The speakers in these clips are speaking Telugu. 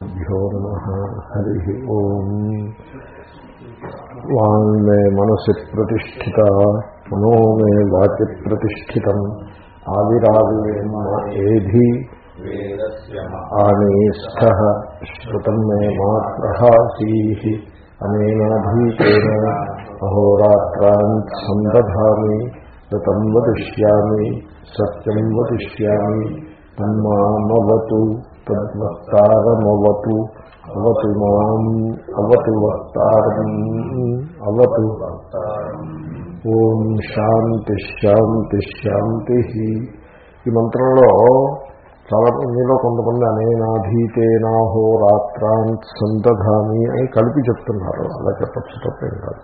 భ్యో నమ హరి ఓం వాంగ్మే మనసి ప్రతిష్ఠిత మనో మే వాచి ప్రతిష్ఠితం ఆవిరావిర్మ ఏధి ఆనేస్థ శ్రుతం మే మా ప్రహాసీ అనేనాధీతేన అహోరాత్రాన్ సందధామి తం వదిష్యామి సత్యం వదిష్యామి తన్మామవతు తద్వక్తారమవతు అవతు మాం అవతు వక్తారం అవతు ఓం శాంతి శాంతి శాంతి. ఈ మంత్రంలో చాలా మీలో కొంతమంది అనేనాధీతేనాహో రాత్రాన్ సంతధామి అని కలిపి చెప్తున్నారు. అలా చెప్పచ్చు తప్పేం కాదు.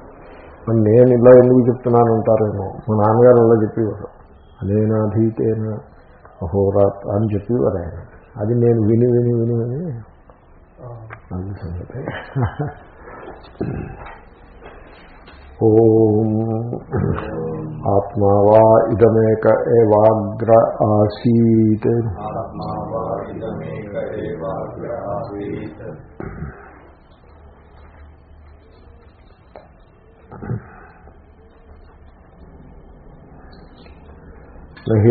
మరి నేను ఇలా ఎందుకు చెప్తున్నానంటారేమో? మా నాన్నగారు ఇలా చెప్పేవారు. అనేనాధీతేన అహోరాత్ర అని చెప్పేవారు ఆయన. అది నేను విని విని విని విని అది సంగతి ఓం ఆత్మా వా ఇదమేక ఏవాగ్ర ఆసీత్ నహి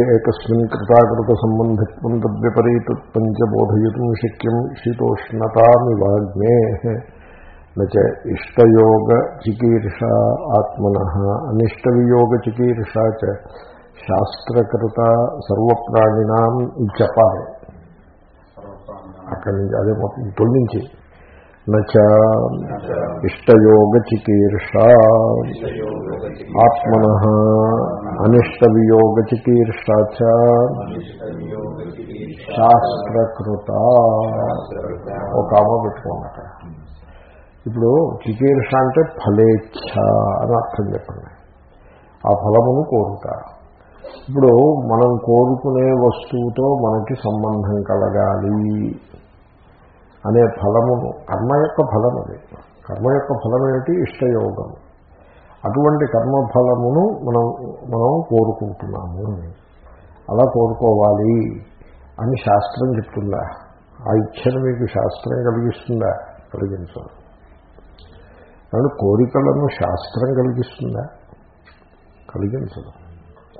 ఏకస్మిన్ కృతాకృత సంబంధిత్వం తద్విపరీతత్వం చ బోధయితుం శక్యం శీతోష్ణతామివాగ్నే నచ ఇష్టయోగ చికీర్ష ఆత్మన అనిష్టవియోగ చికీర్ష చ శాస్త్రకృత సర్వప్రాణినాం చెప్పాలి అక్కడి నుంచి అదే మొత్తం తొలగించి నచ ఇష్టయోగ చికీర్ష ఆత్మన అనిష్టవియోగచికీర్ష శాస్త్రకృత. ఒక ఆమె పెట్టుకోమాట. ఇప్పుడు చికీర్ష అంటే ఫలేచ్ఛ అని అర్థం చెప్పండి. ఆ ఫలమును కోరుట ఇప్పుడు మనం కోరుకునే వస్తువుతో మనకి సంబంధం కలగాలి. అనే ఫలమును కర్మ యొక్క ఫలం అది. కర్మ యొక్క ఫలం ఏమిటి? ఇష్టయోగము. అటువంటి కర్మఫలమును మనం మనం కోరుకుంటున్నాము అలా కోరుకోవాలి అని శాస్త్రం చెప్తుందా? ఆ ఇచ్చను మీకు శాస్త్రం కలిగిస్తుందా? కలిగించదు. కానీ కోరికలను శాస్త్రం కలిగిస్తుందా? కలిగించదు.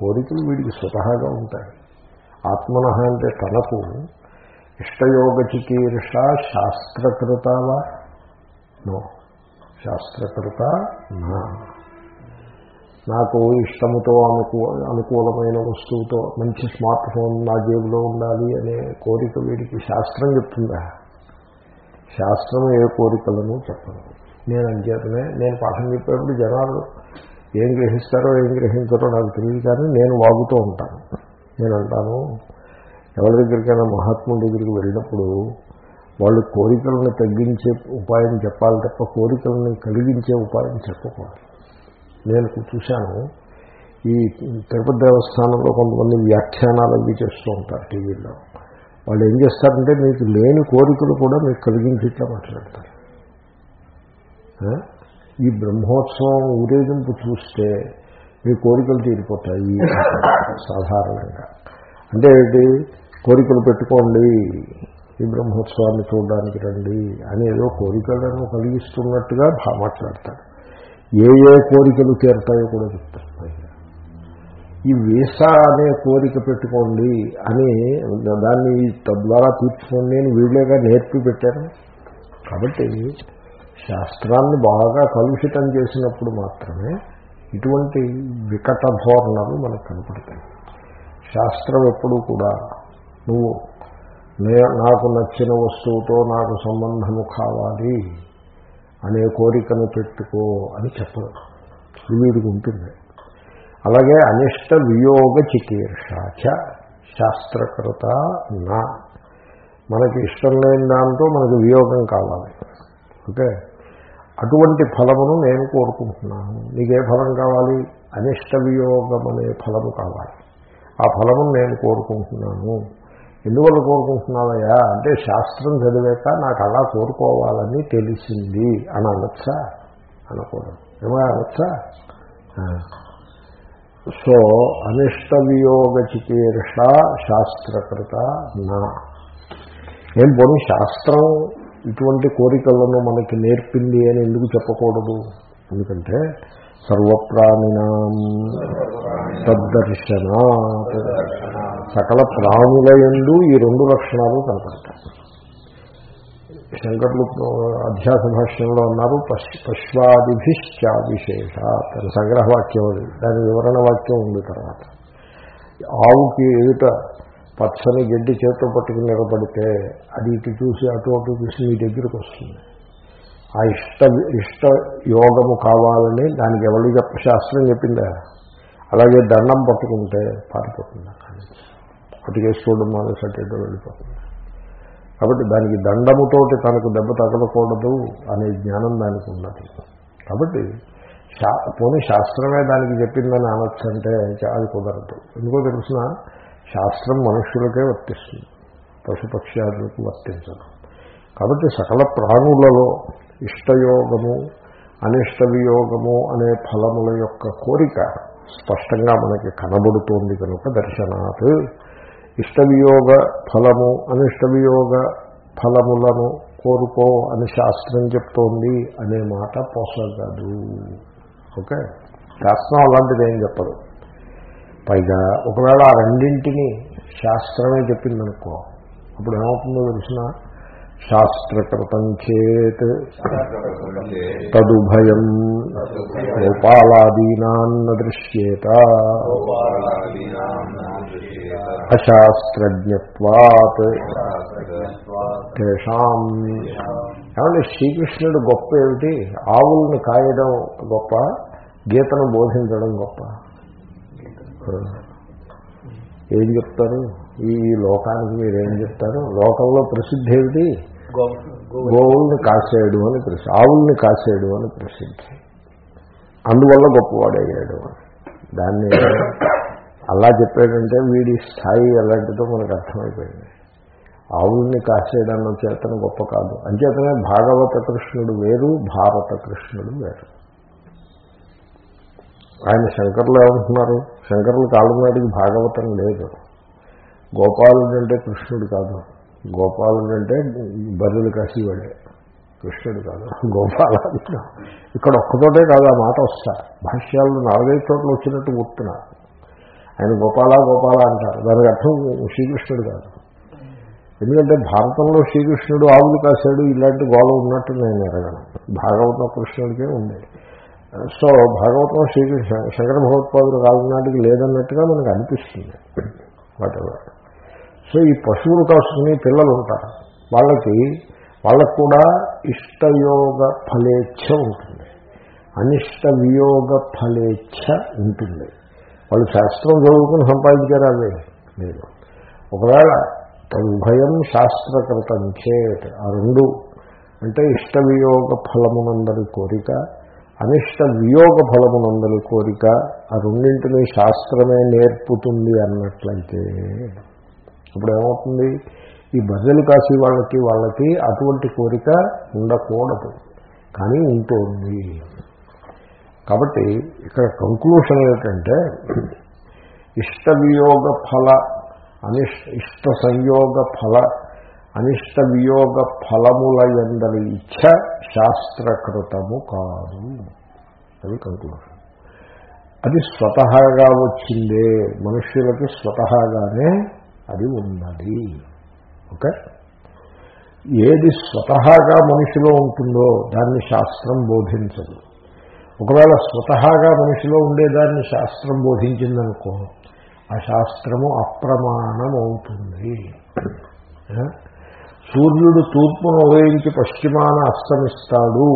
కోరికలు వీడికి స్వతహాగా ఉంటాయి. ఆత్మన అంటే తనకు ఇష్టయోగ చికీర్ష శాస్త్రకృతవా నో. శాస్త్రకృత నా. నాకు ఇష్టముతో అనుకూ అనుకూలమైన వస్తువుతో మంచి స్మార్ట్ ఫోన్ నా జేబులో ఉండాలి అనే కోరిక వీడికి శాస్త్రం చెప్తుందా? శాస్త్రం ఏ కోరికలను చెప్పను నేను అంచేతనే నేను పాఠం చెప్పేప్పుడు జనాలు ఏం గ్రహిస్తారో ఏం గ్రహించారో నాకు తెలియదు కానీ నేను వాగుతూ ఉంటాను. నేను అంటాను ఎవరి దగ్గరికైనా మహాత్ముడి దగ్గరికి వెళ్ళినప్పుడు వాళ్ళు కోరికలను తగ్గించే ఉపాయం చెప్పాలి తప్ప కోరికలను కలిగించే ఉపాయం చెప్పకూడదు. నేను చూశాను ఈ తిరుపతి దేవస్థానంలో కొంతమంది వ్యాఖ్యానాలు అవి చేస్తూ ఉంటారు టీవీలో వాళ్ళు ఏం చేస్తారంటే మీకు లేని కోరికలు కూడా మీకు కలిగించేట్లా మాట్లాడతారు. ఈ బ్రహ్మోత్సవం ఊరేగింపు చూస్తే మీ కోరికలు తీరిపోతాయి సాధారణంగా. అంటే ఏంటి? కోరికలు పెట్టుకోండి ఈ బ్రహ్మోత్సవాన్ని చూడడానికి రండి అని ఏదో కోరికలను కలిగిస్తున్నట్టుగా మాట్లాడతాడు. ఏ ఏ కోరికలు తీరుతాయో కూడా చెప్తారు ఈ వీసా అనే కోరిక పెట్టుకోండి అని దాన్ని తద్వారా తీర్చుకోండి నేను వీళ్ళేగా నేర్పి పెట్టాను. కాబట్టి శాస్త్రాన్ని బాగా కలుషితం చేసినప్పుడు మాత్రమే ఇటువంటి వికట ధోరణలు మనకు కనపడతాయి. శాస్త్రం ఎప్పుడూ కూడా నువ్వు నాకు నచ్చిన వస్తువుతో నాకు సంబంధము కావాలి అనే కోరికను పెట్టుకో అని చెప్పదు వీడికి ఉంటుంది. అలాగే అనిష్ట వియోగ చికీర్షాచ శాస్త్రకృత నా. మనకి ఇష్టం లేని దాంతో మనకు వియోగం కావాలి. ఓకే? అటువంటి ఫలమును నేను కోరుకుంటున్నాను. నీకే ఫలం కావాలి? అనిష్ట వియోగం అనే ఫలము కావాలి. ఆ ఫలమును నేను కోరుకుంటున్నాను. ఎందువల్ల కోరుకుంటున్నావయ్యా? అంటే శాస్త్రం చదివాక నాకు అలా కోరుకోవాలని తెలిసింది అని అనొచ్చా? అనకూడదు. ఏమో అనొచ్చా? సో అనిష్ట వియోగ చికీర్ష శాస్త్రకృత నా. ఏం పోనీ శాస్త్రం ఇటువంటి కోరికలను మనకి నేర్పింది అని ఎందుకు చెప్పకూడదు? ఎందుకంటే సర్వప్రాణినాం తద్దర్శనాత్ సకల ప్రాణుల ఎందు ఈ రెండు లక్షణాలు కనపడతాయి. శంకర్లు అధ్యాస భాష్యంలో అన్నారు పశ్ పశ్వాదిభిశ్చావిశేష సంగ్రహ సంగ్రహవాక్యం అది. దాని వివరణ వాక్యం ఉంది తర్వాత. ఆవుకి ఎదుట పచ్చని గడ్డి చేతితో పట్టుకుని నిలబడితే అది ఇటు చూసి అటు అటు చూసి మీ దగ్గరికి వస్తుంది. ఆ ఇష్ట ఇష్ట యోగము కావాలని దానికి ఎవరు చెప్ప శాస్త్రం చెప్పిందా? అలాగే దండం పట్టుకుంటే పారిపోతుంది? అక్కడ నుంచి అటుకేసి చూడడం మానేసటేటో వెళ్ళిపోతుంది. కాబట్టి దానికి దండముతోటి తనకు దెబ్బ తగలకూడదు అనే జ్ఞానం దానికి ఉన్నది. కాబట్టి శా పోనీ శాస్త్రమే దానికి చెప్పిందని అనొచ్చంటే అది కుదరదు. ఎందుకో తెలుసిన శాస్త్రం మనుష్యులకే వర్తిస్తుంది. పశుపక్ష్యాదులకు వర్తించదు. కాబట్టి సకల ప్రాణులలో ఇష్టయోగము అనిష్ట వియోగము అనే ఫలముల యొక్క కోరిక స్పష్టంగా మనకి కనబడుతోంది కనుక దర్శనాత్ ఇష్టవియోగ ఫలము అనిష్టవియోగ ఫలములను కోరుకో అని శాస్త్రం చెప్తోంది అనే మాట పోసగదు ఓకే? శాస్త్రం అలాంటిది ఏం చెప్పదు పైగా ఒకవేళ ఆ రెండింటిని శాస్త్రమే చెప్పిందనుకో అప్పుడు ఏమవుతుందో తెలిసిన? శాస్త్రకృతం చేత్ తదుభయం గోపాలాదీనాన్న దృశ్యేత అశాస్త్రజ్ఞత్వాత్ తేషాం ఏమంటే శ్రీకృష్ణుడు గొప్ప ఏమిటి? ఆవుల్ని కాయడం గొప్ప గీతను బోధించడం గొప్ప. ఏం చెప్తారు? ఈ లోకానికి మీరేం చెప్తారు? లోకంలో ప్రసిద్ధి ఏమిటి? గోవుల్ని కాసేడు అని ప్రసిద్ధి ఆవుల్ని కాసేయడు అని ప్రసిద్ధి. అందువల్ల గొప్పవాడయ్యాడు అని దాన్ని అలా చెప్పాడంటే వీడి స్థాయి ఎలాంటిదో మనకు అర్థమైపోయింది. ఆవుల్ని కాసేయడం చేతన గొప్ప కాదు. అంచేతనే భాగవత కృష్ణుడు వేరు భారత కృష్ణుడు వేరు. ఆయన శంకర్లు ఏమంటున్నారు? శంకర్లు నాటికి భాగవతం లేదు. గోపాలుడు అంటే కృష్ణుడు కాదు. గోపాలుడు అంటే బర్రెలు కాసేవాడే. కృష్ణుడు కాదు గోపాల ఇక్కడ ఒక్కతోటే కాదు ఆ మాట వస్తా. భాష్యాలు నాలుగైదు చోట్ల వచ్చినట్టు గుర్తున్నా ఆయన గోపాల గోపాల అంటారు. దానికి అర్థం శ్రీకృష్ణుడు కాదు. ఎందుకంటే భారతంలో శ్రీకృష్ణుడు ఆవులు కాశాడు ఇలాంటి గోళ ఉన్నట్టు నేను ఎరగను. భాగవతం కృష్ణుడికే ఉంది. సో భాగవతం శ్రీకృష్ణ శంకర భగవత్పాదులు కాలనాటికి లేదన్నట్టుగా మనకు అనిపిస్తుంది. వాటెవర్. సో ఈ పశువులు కాసుకుని పిల్లలు ఉంటారు. వాళ్ళకి వాళ్ళకు కూడా ఇష్టయోగ ఫలేచ్ఛ ఉంటుంది. అనిష్ట వియోగ ఫలేచ్ఛ ఉంటుంది. వాళ్ళు శాస్త్రం చదువుకుని సంపాదించారు అవి లేదు ఒకవేళ ఉభయం శాస్త్రకృతం చేత ఆ రెండు అంటే ఇష్ట వియోగ ఫలమునందరి కోరిక అనిష్ట వియోగ ఫలమునందరి కోరిక ఆ రెండింటినీ శాస్త్రమే నేర్పుతుంది అన్నట్లయితే ఇప్పుడు ఏమవుతుంది ఈ బర్రెలు కాసి వాళ్ళకి వాళ్ళకి అటువంటి కోరిక ఉండకూడదు. కానీ ఉంటుంది. కాబట్టి ఇక్కడ కంక్లూషన్ ఏమిటంటే ఇష్ట వియోగ ఫల అనిష్ట ఇష్ట సంయోగ ఫల అనిష్ట వియోగ ఫలముల ఎందరి ఇచ్ఛ శాస్త్రకృతము కాదు. అది కంక్లూషన్ అది స్వతహాగా వచ్చిందే. మనుష్యులకి స్వతహాగానే అది ఉన్నది. ఓకే? ఏది స్వతహాగా మనిషిలో ఉంటుందో దాన్ని శాస్త్రం బోధించదు. ఒకవేళ స్వతహాగా మనిషిలో ఉండేదాన్ని శాస్త్రం బోధించిందనుకో ఆ శాస్త్రము అప్రమాణం అవుతుంది సూర్యుడు తూర్పును ఉపయోగించి పశ్చిమాన అస్తమిస్తాడు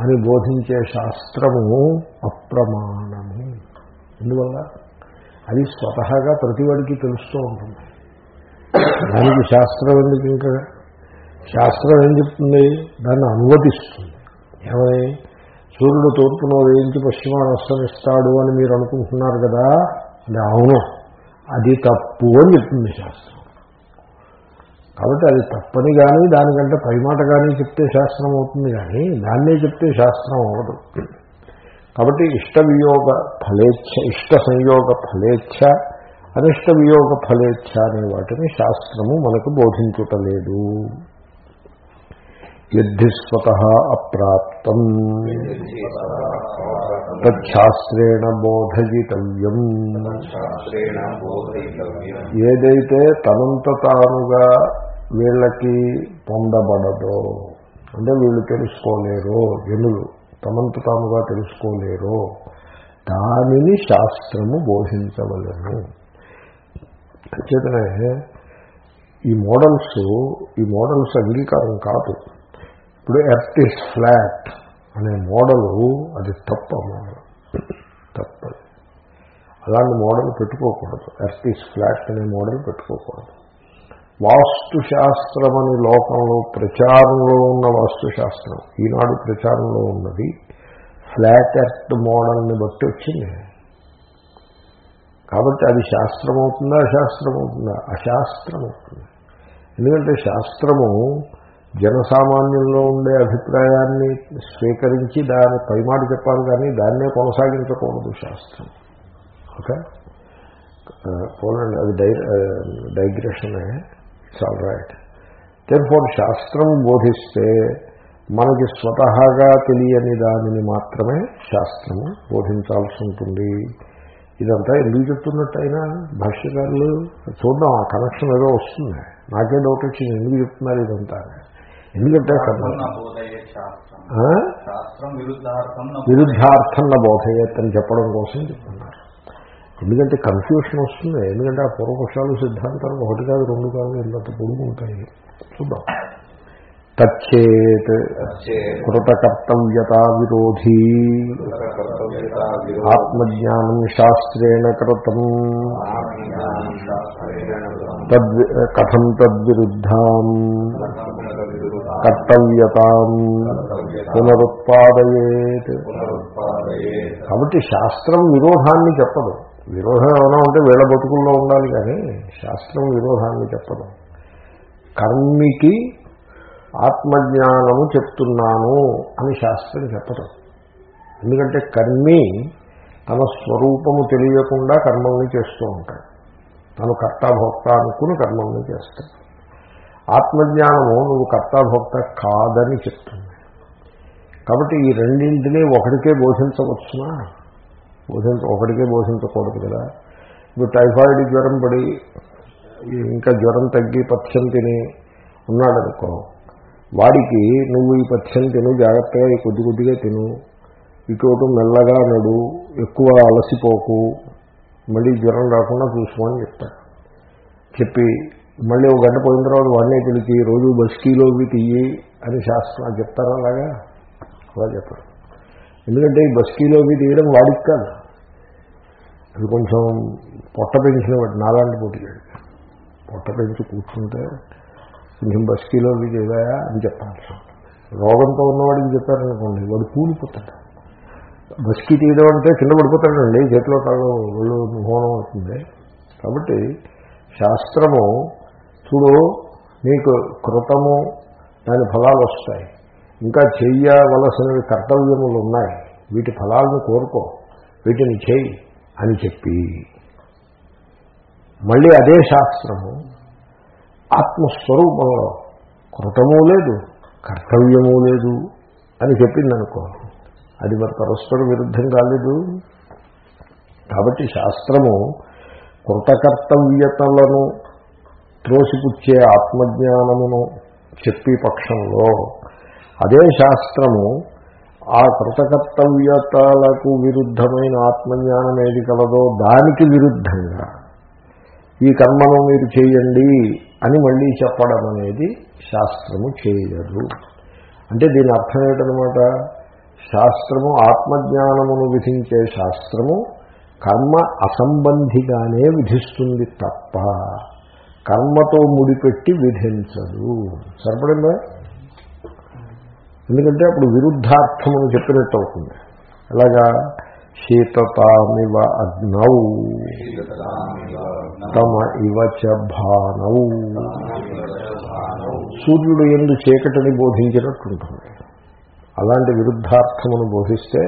అని బోధించే శాస్త్రము అప్రమాణము. ఎందువల్ల? అది స్వతహాగా ప్రతివాడికి తెలుస్తూ ఉంటుంది. దానికి శాస్త్రం ఎందుకు ఇంకా? శాస్త్రం ఏం చెప్తుంది? దాన్ని అనువదిస్తుంది. ఏమని? సూర్యుడు తూర్పును వేయించి పశ్చిమాన అస్తమిస్తాడు అని మీరు అనుకుంటున్నారు కదా? అది అవును. అది తప్పు అని చెప్తుంది శాస్త్రం. కాబట్టి అది తప్పని కానీ దానికంటే పైమాట కానీ చెప్తే శాస్త్రం అవుతుంది కానీ దాన్నే చెప్తే శాస్త్రం అవ్వదు. కాబట్టి ఇష్ట వియోగ ఫలేచ్ఛ ఇష్ట సంయోగ ఫలేచ్ఛ అనిష్ట వియోగ ఫలేచ్ఛ అనే వాటిని శాస్త్రము మనకు బోధించుటలేదు యద్ధిస్వత అప్రాప్తం. తచ్ఛాస్త్రేణ బోధయితవ్యం ఏదైతే తనంత తానుగా వీళ్ళకి పొందబడదో అంటే వీళ్ళు తెలుసుకోలేరు జనులు తమంత తాముగా తెలుసుకోలేరో దానిని శాస్త్రము బోధించవలను. చేతనే ఈ మోడల్స్ ఈ మోడల్స్ అంగీకారం కాదు. ఇప్పుడు ఎర్త్ ఇస్ ఫ్లాట్ అనే మోడలు అది తప్ప మోడల్. తప్పదు. అలాంటి మోడల్ పెట్టుకోకూడదు. ఎర్త్ ఇస్ ఫ్లాట్ అనే మోడల్ పెట్టుకోకూడదు. వాస్తుశాస్త్రం అనే లోకంలో ప్రచారంలో ఉన్న వాస్తుశాస్త్రం. ఈనాడు ప్రచారంలో ఉన్నది ఫ్లాట్ ఎర్త్ మోడల్ని బట్టి వచ్చింది. కాబట్టి అది శాస్త్రం అవుతుందా అశాస్త్రం అవుతుందా అశాస్త్రం అవుతుంది ఎందుకంటే శాస్త్రము జనసామాన్యంలో ఉండే అభిప్రాయాన్ని స్వీకరించి దాని పైమాట చెప్పాలి కానీ దాన్నే కొనసాగించకూడదు శాస్త్రం. ఓకే? పోలండి అది డై డైగ్రెషనే. It's all right then for శాస్త్రం బోధిస్తే మనకి స్వతహాగా తెలియని దానిని మాత్రమే శాస్త్రము బోధించాల్సి ఉంటుంది ఇదంతా ఎందుకు చెప్తున్నట్టయినా భాష్యకారులు చూద్దాం ఆ కనెక్షన్ ఏదో వస్తుంది నాకే డౌట్ వచ్చింది ఎందుకు చెప్తున్నారు ఇదంతా ఎందుకంటే విరుద్ధార్థం విరుద్ధార్థం బోధయత్ అని చెప్పడం కోసం చెప్తున్నారు ఎందుకంటే కన్ఫ్యూషన్ వస్తుంది ఎందుకంటే ఆ పూర్వపక్షాలు సిద్ధాంతాలు ఒకటి కాదు రెండు కాదు ఎంత పొడుగు ఉంటాయి చూద్దాం తచ్చేత్. కృతకర్తవ్యత విరోధీ. ఆత్మజ్ఞానం శాస్త్రేణ కృతం కథం తద్విరుద్ధాం కర్తవ్యత పునరుత్పాదయేత్ పునరుత్పాదయే. కాబట్టి శాస్త్రం విరోధాన్ని చెప్పదు విరోధం ఏమైనా ఉంటే వీళ్ళ బతుకుల్లో ఉండాలి కానీ శాస్త్రం విరోధాన్ని చెప్పడం కర్మికి ఆత్మజ్ఞానము చెప్తున్నాను అని శాస్త్రం చెప్పడం ఎందుకంటే కర్మి తన స్వరూపము తెలియకుండా కర్మల్ని చేస్తూ ఉంటాడు. తను కర్తాభోక్త అనుకుని కర్మల్ని చేస్తాడు. ఆత్మజ్ఞానము నువ్వు కర్తాభోక్త కాదని చెప్తుంది. కాబట్టి ఈ రెండింటినీ ఒకరికే బోధించవచ్చునా? బోధించ ఒకటికే బోధించకూడదు కదా. ఇప్పుడు టైఫాయిడ్ జ్వరం పడి ఇంకా జ్వరం తగ్గి పథ్యం తిని ఉన్నాడనుకో వాడికి నువ్వు ఈ పథ్యం తిను జాగ్రత్తగా ఈ కొద్ది కొద్దిగా తిను. ఇటు మెల్లగా నడు ఎక్కువ అలసిపోకు మళ్ళీ జ్వరం రాకుండా చూసుకోమని చెప్తాడు చెప్పి మళ్ళీ ఒక గంట పోయిన తర్వాత వాడినే పిలిచి రోజు బస్కీలోవి తీయి అని శాస్త్రం చెప్తారా అలాగా? అలా చెప్పరు. ఎందుకంటే ఈ బస్కీలోవి తీయడం వాడికి కాదు. అది కొంచెం పొట్ట పెంచిన వాడు నాలాంటి పోటీగాడు. పొట్ట పెంచి కూర్చుంటే కొంచెం బస్కీలోవి చేయవా అని చెప్పాల్సి రోగంతో ఉన్నవాడికి చెప్పారనుకోండి వాడు కూలిపోతాడు. బస్కీ తీయడం అంటే కింద పడిపోతాడండి చేతిలో కాళ్ళు ఒళ్ళు హోనం అవుతుంది. కాబట్టి శాస్త్రము చూడు నీకు కృతము దాని ఫలాలు వస్తాయి. ఇంకా చెయ్యవలసినవి కర్తవ్యములు ఉన్నాయి. వీటి ఫలాలను కోరుకో. వీటిని చేయి అని చెప్పి మళ్ళీ అదే శాస్త్రము ఆత్మస్వరూపంలో కృతము లేదు కర్తవ్యము లేదు అని చెప్పిందనుకో అది మరి పరస్పర విరుద్ధం కాలేదు. కాబట్టి శాస్త్రము కృతకర్తవ్యతలను త్రోసిపుచ్చే ఆత్మజ్ఞానమును చెప్పి పక్షంలో అదే శాస్త్రము ఆ కృతకర్తవ్యతలకు విరుద్ధమైన ఆత్మజ్ఞానం ఏది కలదో దానికి విరుద్ధంగా. ఈ కర్మను మీరు చేయండి అని మళ్ళీ చెప్పడం అనేది శాస్త్రము చేయదు. అంటే దీని అర్థం ఏంటనమాట శాస్త్రము ఆత్మజ్ఞానమును విధించే శాస్త్రము కర్మ అసంబంధిగానే విధిస్తుంది తప్ప కర్మతో ముడిపెట్టి విధించదు. సరిపడిందా? ఎందుకంటే అప్పుడు విరుద్ధార్థమును చెప్పినట్టు అవుతుంది. ఎలాగా శీతతామివ అగ్నౌ తమ ఇవ చ భానౌ. సూర్యుడు ఎందు చీకటిని బోధించినట్టుంటుంది. అలాంటి విరుద్ధార్థమును బోధిస్తే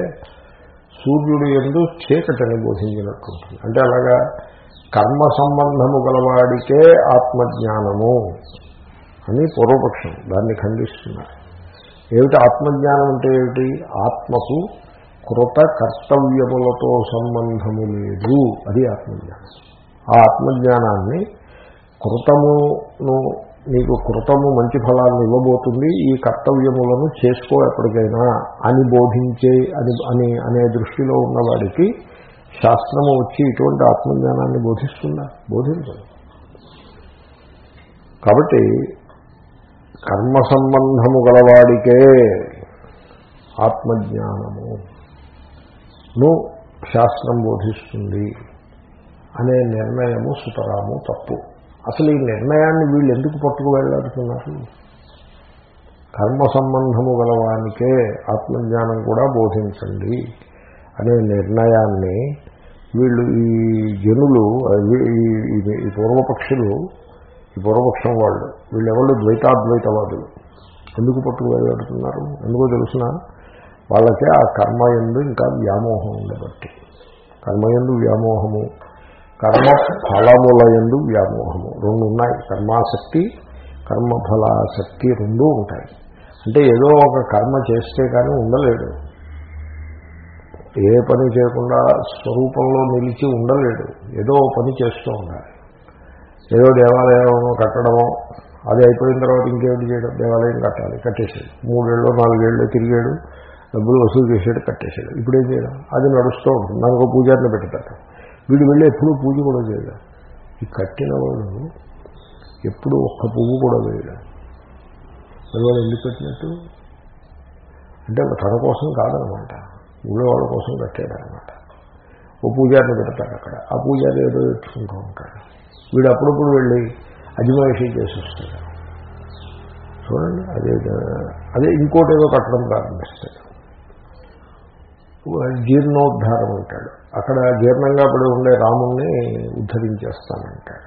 సూర్యుడు ఎందు చీకటిని బోధించినట్టుంటుంది. అంటే అలాగా కర్మ సంబంధము గలవాడికే ఆత్మజ్ఞానము అని పూర్వపక్షం దాన్ని ఖండిస్తున్నారు. ఏమిటి ఆత్మజ్ఞానం అంటే ఏమిటి? ఆత్మకు కృత కర్తవ్యములతో సంబంధము లేదు. అది ఆత్మజ్ఞానం. ఆ ఆత్మజ్ఞానాన్ని కృతమును నీకు కృతము మంచి ఫలాన్ని ఇవ్వబోతుంది ఈ కర్తవ్యములను చేసుకో ఎప్పటికైనా అని బోధించే అని అని అనే దృష్టిలో ఉన్నవాడికి శాస్త్రము వచ్చి ఇటువంటి ఆత్మజ్ఞానాన్ని బోధిస్తుందా? బోధించదు. కాబట్టి కర్మ సంబంధము గలవాడికే ఆత్మజ్ఞానము. ను శాస్త్రం బోధిస్తుంది అనే నిర్ణయము సుతరాము తప్పు. అసలు ఈ నిర్ణయాన్ని వీళ్ళు ఎందుకు పట్టుకు వెళ్ళాడుతున్నారు కర్మ సంబంధము గలవానికే ఆత్మజ్ఞానం కూడా బోధించండి అనే నిర్ణయాన్ని వీళ్ళు ఈ జనులు ఈ- ఈ పూర్వపక్షులు ఈ పూర్వపక్షం వాళ్ళు. వీళ్ళెవళ్ళు ద్వైతాద్వైతవాదులు? ఎందుకు పట్టుకు వెళ్ళాడుతున్నారు ఎందుకో తెలిసిన వాళ్ళకే ఆ కర్మ ఎందు ఇంకా వ్యామోహం ఉండబట్టి. కర్మయందు వ్యామోహము కర్మ ఫలముల ఎందు వ్యామోహము రెండు ఉన్నాయి. కర్మాసక్తి కర్మఫలాసక్తి రెండూ ఉంటాయి. అంటే ఏదో ఒక కర్మ చేస్తే కానీ ఉండలేడు. ఏ పని చేయకుండా స్వరూపంలో నిలిచి ఉండలేడు. ఏదో పని చేస్తూ ఉండాలి. ఏదో దేవాలయం కట్టడమో అది అయిపోయిన తర్వాత ఇంకేమిటి చేయడం? దేవాలయం కట్టాలి కట్టేసాడు మూడేళ్ళు నాలుగేళ్ళు తిరిగాడు డబ్బులు వసూలు చేసాడు కట్టేశాడు ఇప్పుడు ఏం చేయడం? అది నడుస్తూ ఉంటుంది. నాకు ఒక పూజారిని పెడతాడు వీడు వెళ్ళి ఎప్పుడూ పూజ కూడా చేయడం ఈ కట్టిన వాళ్ళు ఎప్పుడు ఒక్క పువ్వు కూడా వేయడం మరి వాళ్ళు ఎందుకు కట్టినట్టు? అంటే తన కోసం కాదనమాట. ఊళ్ళో వాళ్ళ కోసం కట్టాడనమాట ఓ పూజారిని పెడతాడు అక్కడ. ఆ పూజారి ఏదో పెట్టుకుంటూ ఉంటాడు. వీడు అప్పుడప్పుడు వెళ్ళి అజమాయిషీ చేసి వస్తాడు. చూడండి అదే అదే ఇంకోటి ఏదో కట్టడం ప్రారంభిస్తాడు. జీర్ణోద్ధారం అంటాడు. అక్కడ జీర్ణంగా పడి ఉండే రాముణ్ణి ఉద్ధరించేస్తానంటాడు.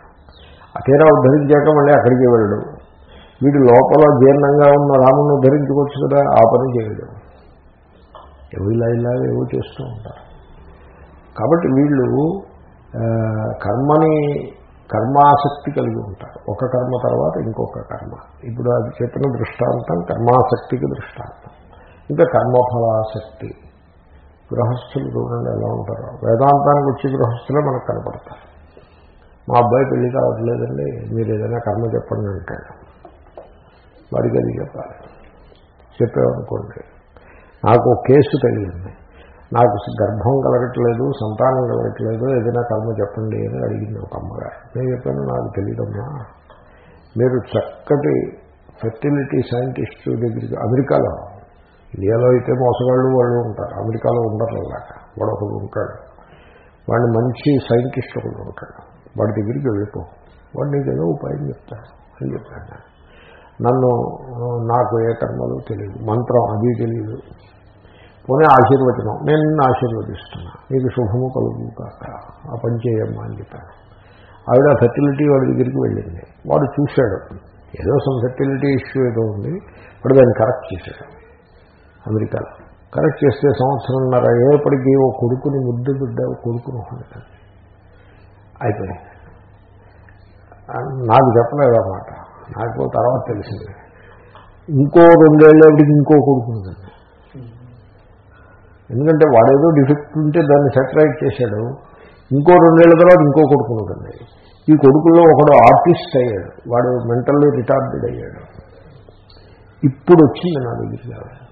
ఆ తీరా ఉద్ధరించాక మళ్ళీ అక్కడికి వెళ్ళడు. వీడు లోపల జీర్ణంగా ఉన్న రాముని ఉద్ధరించుకోవచ్చు కదా ఆ పని చేయడు. ఏవో ఇలా ఇలా ఏవో చేస్తూ ఉంటారు. కాబట్టి వీళ్ళు కర్మని కర్మాసక్తి కలిగి ఉంటారు. ఒక కర్మ తర్వాత ఇంకొక కర్మ. ఇప్పుడు అది చెప్పిన దృష్టాంతం కర్మాసక్తికి దృష్టాంతం. ఇంకా కర్మఫలాసక్తి. గృహస్థులు చూడండి ఎలా ఉంటారో. వేదాంతానికి వచ్చే గృహస్థులే మనకు కనపడతారు. మా అబ్బాయి పెళ్ళి కావట్లేదండి. మీరు ఏదైనా కర్మ చెప్పండి అంటాడు వాడికి అది చెప్పాలి. చెప్పామనుకోండి. నాకు కేసు తగిలింది. నాకు గర్భం కలగట్లేదు సంతానం కలగట్లేదు ఏదైనా కర్మ చెప్పండి అని అడిగింది ఒక అమ్మగారు. నేను చెప్పాను నాకు తెలియదమ్మా మీరు చక్కటి ఫెర్టిలిటీ సైంటిస్ట్ దగ్గరికి అమెరికాలో. ఇండియాలో అయితే మోసగాళ్ళు వాళ్ళు ఉంటారు. అమెరికాలో ఉండరు అలాగా వాడు ఒకడు ఉంటాడు. వాడిని మంచి సైంటిస్ట్ ఒకడు ఉంటాడు. వాడి దగ్గరికి వెళ్ళిపో. వాడు నీకు ఏదో ఉపాయం చెప్తాడు అని చెప్పాను నన్ను నాకు ఏ కర్మలు తెలియదు. మంత్రం అది తెలియదు. పోనీ ఆశీర్వచనం. నేను నిన్ను ఆశీర్వదిస్తున్నా. నీకు శుభము కలుగు కాక. ఆ పని చేయమ్మా అని చెప్పాను ఆవిడ ఫెర్టిలిటీ వాడి దగ్గరికి వెళ్ళింది. వాడు చూశాడు. ఏదో సమ్ ఫెర్టిలిటీ ఇష్యూ ఏదో ఉంది. వాడు దాన్ని కరెక్ట్ చేశాడు. అమెరికాలో. కరెక్ట్ చేస్తే సంవత్సరంన్నర ఏపటికి ఓ కొడుకుని ముద్దు బిడ్డ ఓ కొడుకుని అయిపోయింది. నాకు చెప్పలేదు అన్నమాట నాకు తర్వాత తెలిసింది. ఇంకో రెండేళ్ళకి ఇంకో కొడుకు ఎందుకంటే వాడేదో డిఫెక్ట్ ఉంటే దాన్ని సెటరైట్ చేశాడు. ఇంకో రెండేళ్ళ తర్వాత ఇంకో కొడుకు ఉంటుంది. ఈ కొడుకుల్లో ఒకడు ఆర్టిస్ట్ అయ్యాడు. వాడు మెంటల్లీ రిటార్డెడ్ అయ్యాడు. ఇప్పుడు వచ్చింది నా దగ్గరికి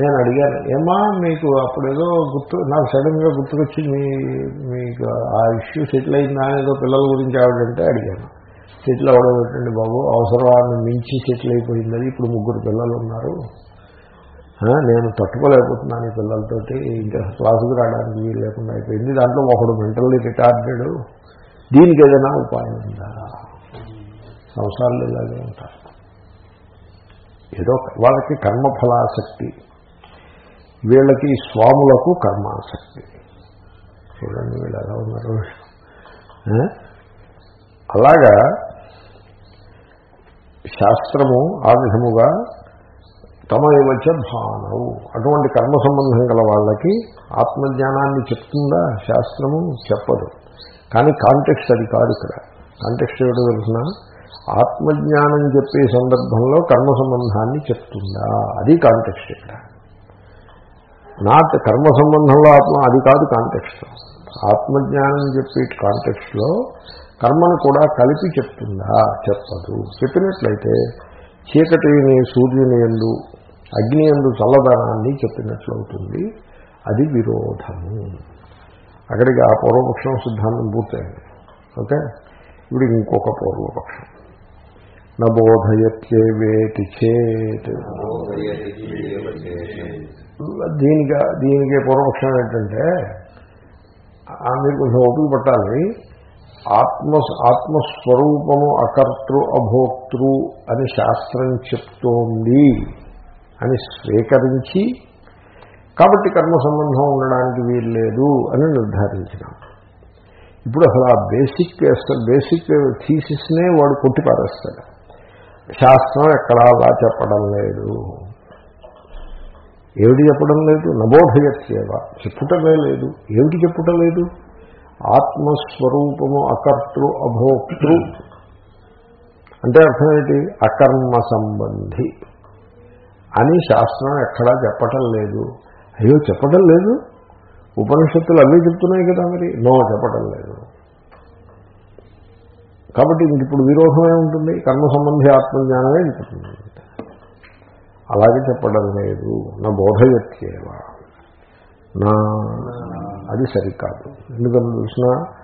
నేను అడిగాను ఏమా మీకు అప్పుడేదో గుర్తు నాకు సడన్గా గుర్తుకొచ్చి మీ మీకు ఆ ఇష్యూ సెటిల్ అయిందా ఏదో పిల్లల గురించి ఆవిడంటే అడిగాను. సెటిల్ అవ్వడం ఏంటండి బాబు? అవసరాన్ని మించి సెటిల్ అయిపోయింది. ఇప్పుడు ముగ్గురు పిల్లలు ఉన్నారు. నేను తట్టుకోలేకపోతున్నాను ఈ పిల్లలతోటి. ఇంకా క్లాసుకు రావడానికి వీలు లేకుండా అయిపోయింది. దాంట్లో ఒకడు మెంటల్లీ రిటార్డెడ్. దీనికి ఏదైనా ఉపాయం ఉందా? సంసారాలు ఇలాగే ఉంటారు ఏదో వాళ్ళకి కర్మఫలాసక్తి. వీళ్ళకి స్వాములకు కర్మాసక్తి. చూడండి వీళ్ళు ఎలా ఉన్నారు. అలాగా శాస్త్రము ఆ విధముగా తమ వచ్చ భానవు అటువంటి కర్మ సంబంధం గల వాళ్ళకి ఆత్మజ్ఞానాన్ని చెప్తుందా? శాస్త్రము చెప్పదు. కానీ కాంటెక్స్ట్ అది కాదు ఇక్కడ. కాంటెక్స్ట్ ఏమిటో తెలిసిన? ఆత్మజ్ఞానం చెప్పే సందర్భంలో కర్మ సంబంధాన్ని చెప్తుందా? అది కాంటెక్స్ట్ ఇక్కడ. నాట్ కర్మ సంబంధంలో ఆత్మ అది కాదు కాంటెక్స్ట్ ఆత్మజ్ఞానం చెప్పే కాంటెక్స్ట్లో కర్మను కూడా కలిపి చెప్తుందా? చెప్పదు. చెప్పినట్లయితే చీకటిని సూర్యుని ఎందు అగ్ని ఎందు చల్లదనాన్ని చెప్పినట్లవుతుంది అది విరోధము. అక్కడికి ఆ పూర్వపక్షం సిద్ధాంతం పూర్తయింది. ఓకే? ఇప్పుడు ఇంకొక పూర్వపక్షం. నబోధయత్యేవేటి చేత్. బోధయతి దీనికి దీనికి పూర్వపక్షం ఏంటంటే మీరు కొంచెం ఓపిక పట్టాలి. ఆత్మ ఆత్మస్వరూపము అకర్తృ అభోక్తృ అని శాస్త్రం చెప్తోంది. అని స్వీకరించి కాబట్టి కర్మ సంబంధం ఉండడానికి వీలు లేదు అని నిర్ధారించినాం. ఇప్పుడు అసలు ఆ బేసిక్ అసలు బేసిక్ థీసిస్నే వాడు కొట్టి పారేస్తాడు శాస్త్రం ఎక్కడా అలా చెప్పడం లేదు. ఏమిటి చెప్పడం లేదు? నబోధయత్యేవ చెప్పుటమే లేదు. ఏమిటి చెప్పుట లేదు? ఆత్మస్వరూపము అకర్తృ అభోక్తృ. అంటే అర్థం ఏంటి? అకర్మ సంబంధి. అని శాస్త్రం ఎక్కడా చెప్పటం లేదు. అయ్యో చెప్పటం లేదు? ఉపనిషత్తులు అన్నీ చెప్తున్నాయి కదా మరి. నో చెప్పటం లేదు. కాబట్టి ఇంక ఇప్పుడు విరోధమే ఉంటుంది కర్మ సంబంధి ఆత్మజ్ఞానమే చెప్తుంది అలాగే చెప్పడం లేదు. నా బోధయత్యేవ. నా అది సరికాదు. ఎందుకని చూసినా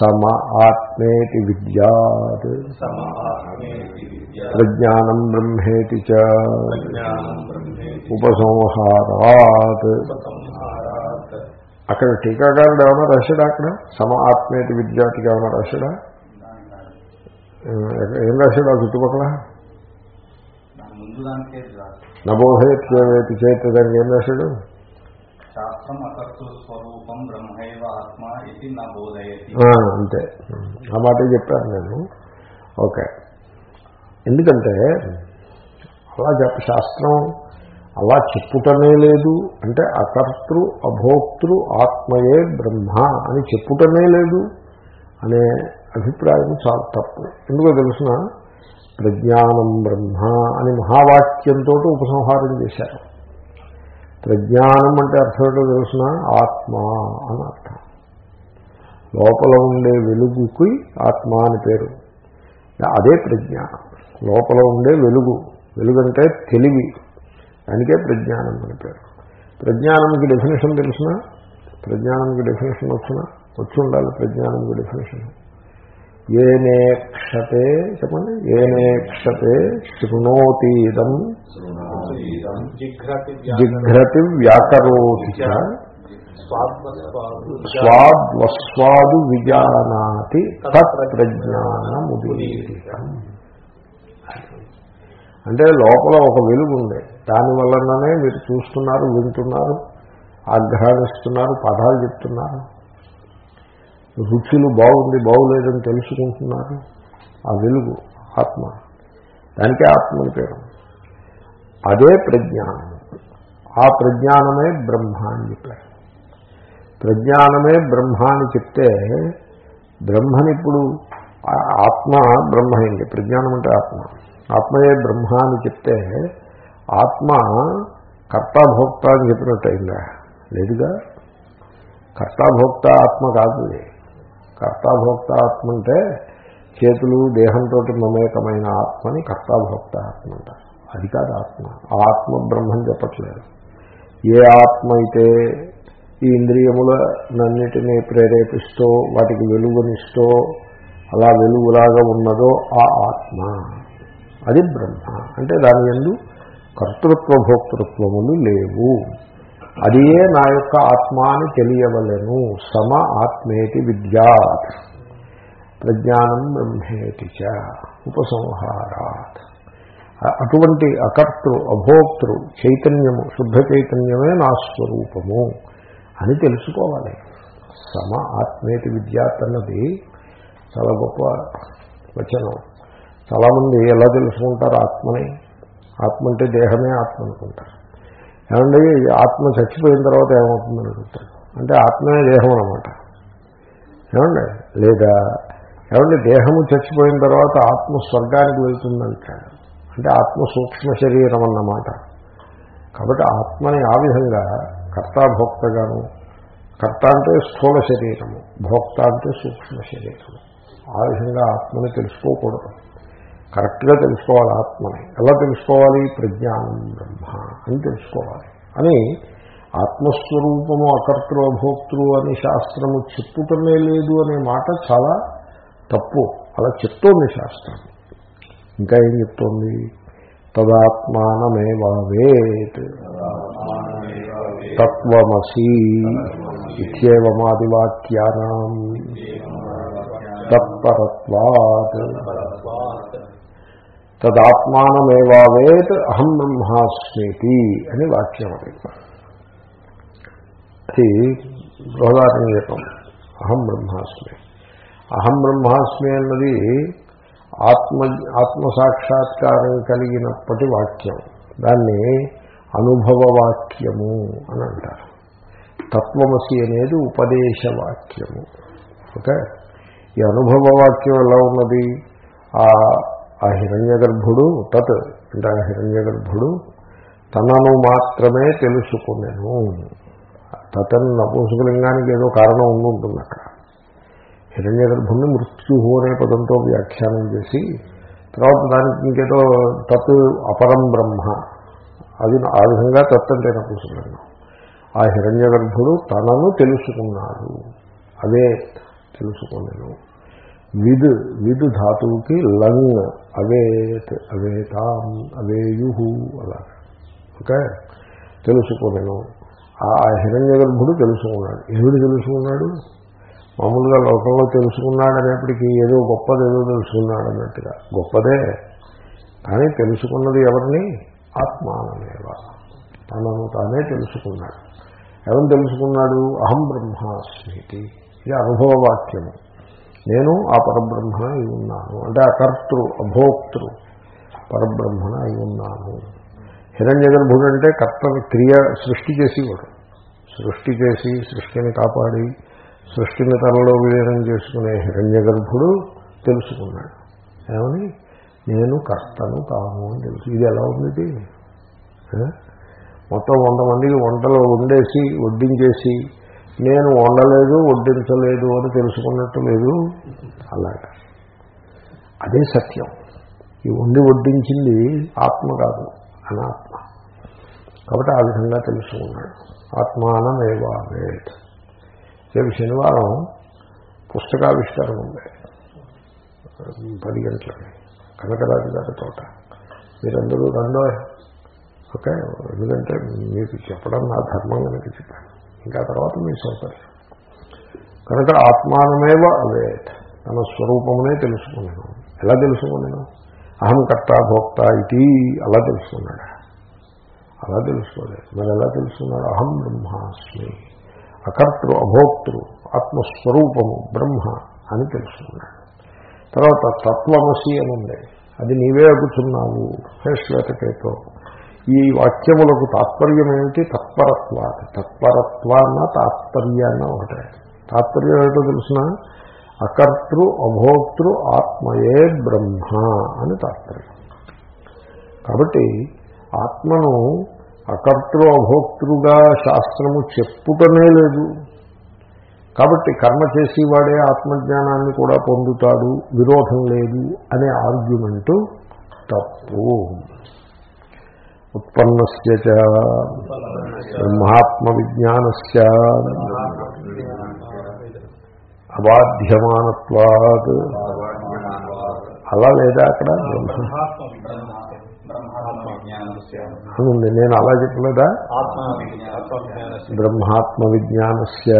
సమ ఆత్మేటి విద్యాత్. ప్రజ్ఞానం బ్రహ్మేతి చ. ఉపసంహారాత్. అక్కడ టీకాకారుడు ఏమైనా రాశాడా అక్కడ? సమ ఆత్మేటి విద్యార్థికి ఏమైనా రాశాడా? ఏం రాశాడు ఆ చుట్టుపక్కల. నబోధయత్యేవేతి చేత దానికి ఏం రాశాడు? అంతే. ఆ మాట చెప్పాను నేను. ఓకే. ఎందుకంటే అలా చెప్ప శాస్త్రం అలా చెప్పుటమే లేదు. అంటే అకర్తృ అభోక్తృ ఆత్మయే బ్రహ్మ అని చెప్పుటమే లేదు అనే అభిప్రాయం చాలా తప్పు. ఎందుకో తెలుసిన? ప్రజ్ఞానం బ్రహ్మ అని మహావాక్యంతో ఉపసంహారం చేశారు. ప్రజ్ఞానం అంటే అర్థం ఏంటో తెలుసిన ఆత్మ అని అర్థం. లోపల ఉండే వెలుగుకి ఆత్మ అని పేరు. అదే ప్రజ్ఞానం లోపల ఉండే వెలుగు. వెలుగంటే తెలివి. దానికే ప్రజ్ఞానం అని పేరు. ప్రజ్ఞానంకి డెఫినేషన్ తెలిసిన? ప్రజ్ఞానంకి డెఫినేషన్ వచ్చిన? వచ్చి ఉండాలి ప్రజ్ఞానంకి డెఫినేషన్ ఏనేక్షతే చెప్పండి? ఏనేక్షతే శృణోతీదం. జిఘ్రతి వ్యాకరోతి స్వాద్వస్వాదు విజానాతి తత్ప్రజ్ఞానముదీరితం అంటే లోపల ఒక వెలుగు ఉంది దాని వలననే మీరు చూస్తున్నారు వింటున్నారు ఆగ్రహానిస్తున్నారు పదాలు చెప్తున్నారు. రుచులు బాగుంది బాగులేదని తెలుసుకుంటున్నారు. ఆ వెలుగు ఆత్మ. దానికే ఆత్మని పేరు. అదే ప్రజ్ఞానం ఆ ప్రజ్ఞానమే బ్రహ్మ అని చెప్పారు. ప్రజ్ఞానమే బ్రహ్మ అని చెప్తే బ్రహ్మని ఇప్పుడు ఆత్మ బ్రహ్మ అయింది ప్రజ్ఞానం అంటే ఆత్మ. ఆత్మయే బ్రహ్మ అని చెప్తే ఆత్మ కర్తాభోక్త అని చెప్పినట్టయిందా లేదుగా. కర్తాభోక్త ఆత్మ కాదు కర్తాభోక్త ఆత్మ అంటే చేతులు దేహంతో మమేకమైన ఆత్మని కర్తాభోక్త ఆత్మ అంటారు. అది కాదు ఆత్మ. ఆ ఆత్మ బ్రహ్మని చెప్పట్లేదు. ఏ ఆత్మ అయితే ఈ ఇంద్రియములన్నిటినీ ప్రేరేపిస్తూ వాటికి వెలుగునిస్తూ అలా వెలుగులాగా ఉన్నదో ఆ ఆత్మ. అది బ్రహ్మ. అంటే దాని ఎందు కర్తృత్వ భోక్తృత్వములు లేవు. అదియే నా యొక్క ఆత్మ అని తెలియవలెను. సమ ఆత్మేటి విద్యా ప్రజ్ఞానం బ్రహ్మేటి చ. ఉపసంహారాత్. అటువంటి అకర్తృ అభోక్తృ చైతన్యము శుద్ధ చైతన్యమే నా స్వరూపము అని తెలుసుకోవాలి. సమ ఆత్మేటి విద్యాత్ అన్నది చాలా గొప్ప వచనం. చాలామంది ఎలా తెలుసుకుంటారు ఆత్మని? ఆత్మ అంటే దేహమే ఆత్మ అనుకుంటారు. ఏమండి ఆత్మ చచ్చిపోయిన తర్వాత ఏమవుతుందని అడుగుతాడు అంటే ఆత్మే దేహం అనమాట ఏమండి లేదా ఏమండి దేహము చచ్చిపోయిన తర్వాత ఆత్మ స్వర్గానికి వెళ్తుందంటాడు అంటే ఆత్మ సూక్ష్మ శరీరం అన్నమాట. కాబట్టి ఆత్మని ఆ విధంగా కర్తాభోక్తగాను కర్త అంటే స్థూల శరీరము భోక్త అంటే సూక్ష్మ శరీరము. ఆ విధంగా ఆత్మని తెలుసుకోకూడదు. కరెక్ట్గా తెలుసుకోవాలి ఆత్మని. ఎలా తెలుసుకోవాలి? ప్రజ్ఞానం బ్రహ్మ అని తెలుసుకోవాలి. అని ఆత్మస్వరూపము అకర్తృ అభోక్తృ అని శాస్త్రము చెప్పుటమే లేదు అనే మాట చాలా తప్పు. అలా చెప్తోంది శాస్త్రం. ఇంకా ఏం చెప్తోంది? తదాత్మానమేవావేత్. తత్వమసి ఇత్యేవమాదివాక్యానాం. తత్పరత్వాత్. తదాత్మానమేవావేత్ అహం బ్రహ్మాస్మితి అని వాక్యం అది. అది బృహదారణ్యకం అహం బ్రహ్మాస్మి. అహం బ్రహ్మాస్మి అన్నది ఆత్మ ఆత్మసాక్షాత్కారం కలిగినప్పటి వాక్యం. దాన్ని అనుభవ వాక్యము అని అంటారు. తత్వమసి అనేది ఉపదేశ వాక్యము ఓకే? ఈ అనుభవ వాక్యం ఎలా ఉన్నది? ఆ హిరణ్యగర్భుడు హిరణ్య గర్భుడు తత్ అంటే ఆ హిరణ్య గర్భుడు తనను మాత్రమే తెలుసుకునేను. తతను నపుంసకలింగానికి ఏదో కారణం ఉండి ఉంటుంది అక్కడ. హిరణ్య గర్భుని అనే పదంతో వ్యాఖ్యానం చేసి తర్వాత దానికి ఇంకేదో తత్ అపరం బ్రహ్మ. అది ఆ విధంగా తత్ అంటే నపుంసకలింగం. ఆ హిరణ్య గర్భుడు తనను తెలుసుకున్నాడు. అదే తెలుసుకునేను. విద్ విద్ ధాతువుకి లంగ్ అవేత్ అవేతాం అవేయు అలా. ఓకే? తెలుసుకోలేను. ఆ హిరణ్య గర్భుడు తెలుసుకున్నాడు. ఏమిటి తెలుసుకున్నాడు? మామూలుగా లోకంలో తెలుసుకున్నాడు అనేప్పటికీ ఏదో గొప్పది ఏదో తెలుసుకున్నాడు అన్నట్టుగా. గొప్పదే. కానీ తెలుసుకున్నది ఎవరిని? ఆత్మానమేవ. తనను తానే తెలుసుకున్నాడు. ఎవరు తెలుసుకున్నాడు? అహం బ్రహ్మాస్మితి. ఇది అనుభవ వాక్యము నేను ఆ పరబ్రహ్మణ అయి ఉన్నాను. అంటే అకర్తృ అభోక్తృ పరబ్రహ్మణ అయి ఉన్నాను. హిరణ్య గర్భుడు అంటే కర్త క్రియ సృష్టి చేసేవాడు. సృష్టి చేసి సృష్టిని కాపాడి సృష్టిని తనలో విలీనం చేసుకునే హిరణ్య గర్భుడు తెలుసుకున్నాడు. ఏమని? నేను కర్తను కాను అని తెలుసు. ఇది ఎలా ఉంది మొత్తం వంద మందికి వంటలు వండేసి వడ్డించేసి నేను వండలేదు వడ్డించలేదు అని తెలుసుకున్నట్టు లేదు. అలాగా. అదే సత్యం. ఈ వండి వడ్డించింది ఆత్మ కాదు అనాత్మ. కాబట్టి ఆ విధంగా తెలుసుకున్నాడు. ఆత్మానమేవావేత్ రేపు శనివారం పుస్తకావిష్కారం ఉంది. పది గంటలకి. కనకరాజు గారి తోట. మీరందరూ రెండో ఓకే? ఎందుకంటే మీకు చెప్పడం నా ధర్మం కనుక చెప్పాను. ఇంకా తర్వాత మీ సౌకర్యం కనుక ఆత్మానమేవ అవేత్ తన స్వరూపమునే తెలుసుకున్నాను ఎలా తెలుసుకున్నాను అహం కర్త భోక్త ఇది అలా తెలుసుకున్నాడు. అలా తెలుసుకోలేదు. మరి ఎలా తెలుసుకున్నాడు? అహం బ్రహ్మాస్మి. అకర్తృ అభోక్తృ ఆత్మస్వరూపము బ్రహ్మ అని తెలుసుకున్నాడు. తర్వాత తత్వమసి అని ఉంది. అది నీవే అగుతున్నావు హే శ్వేతకేతో ఈ వాక్యములకు తాత్పర్యం ఏమిటి తత్పరత్వ తత్పరత్వాన తాత్పర్యాన ఒకటే. తాత్పర్యం ఏమిటో తెలిసిన? అకర్తృ అభోక్తృ ఆత్మయే బ్రహ్మ అని తాత్పర్యం. కాబట్టి ఆత్మను అకర్తృ అభోక్తృగా శాస్త్రము చెప్పుటనే లేదు. కాబట్టి కర్మ చేసేవాడే ఆత్మజ్ఞానాన్ని కూడా పొందుతాడు. విరోధం లేదు అనే ఆర్గ్యుమెంటు తప్పు. ఉత్పన్నస్య చ బ్రహ్మాత్మ విజ్ఞానస్య అబాధ్యమానత్వాత్ అలా లేదా అక్కడ? ఉంది నేను అలా చెప్పలేదా? బ్రహ్మాత్మ విజ్ఞానస్య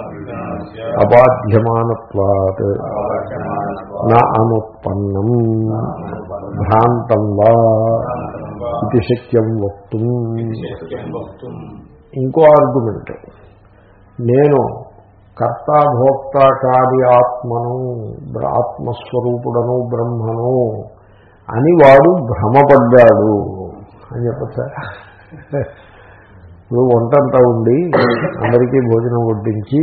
విజ్ఞానస్య అబాధ్యమానత్వాత్. నా అనుత్పన్నం భ్రాంతం వా. ఇది శక్యం వక్తుం. ఇంకో ఆర్గ్యుమెంట్ నేను కర్త భోక్త కాది ఆత్మను ఆత్మస్వరూపుడను బ్రహ్మను అని వాడు భ్రమపడ్డాడు అని చెప్పచ్చా? ఇప్పుడు వంటంతా ఉండి అందరికీ భోజనం వడ్డించి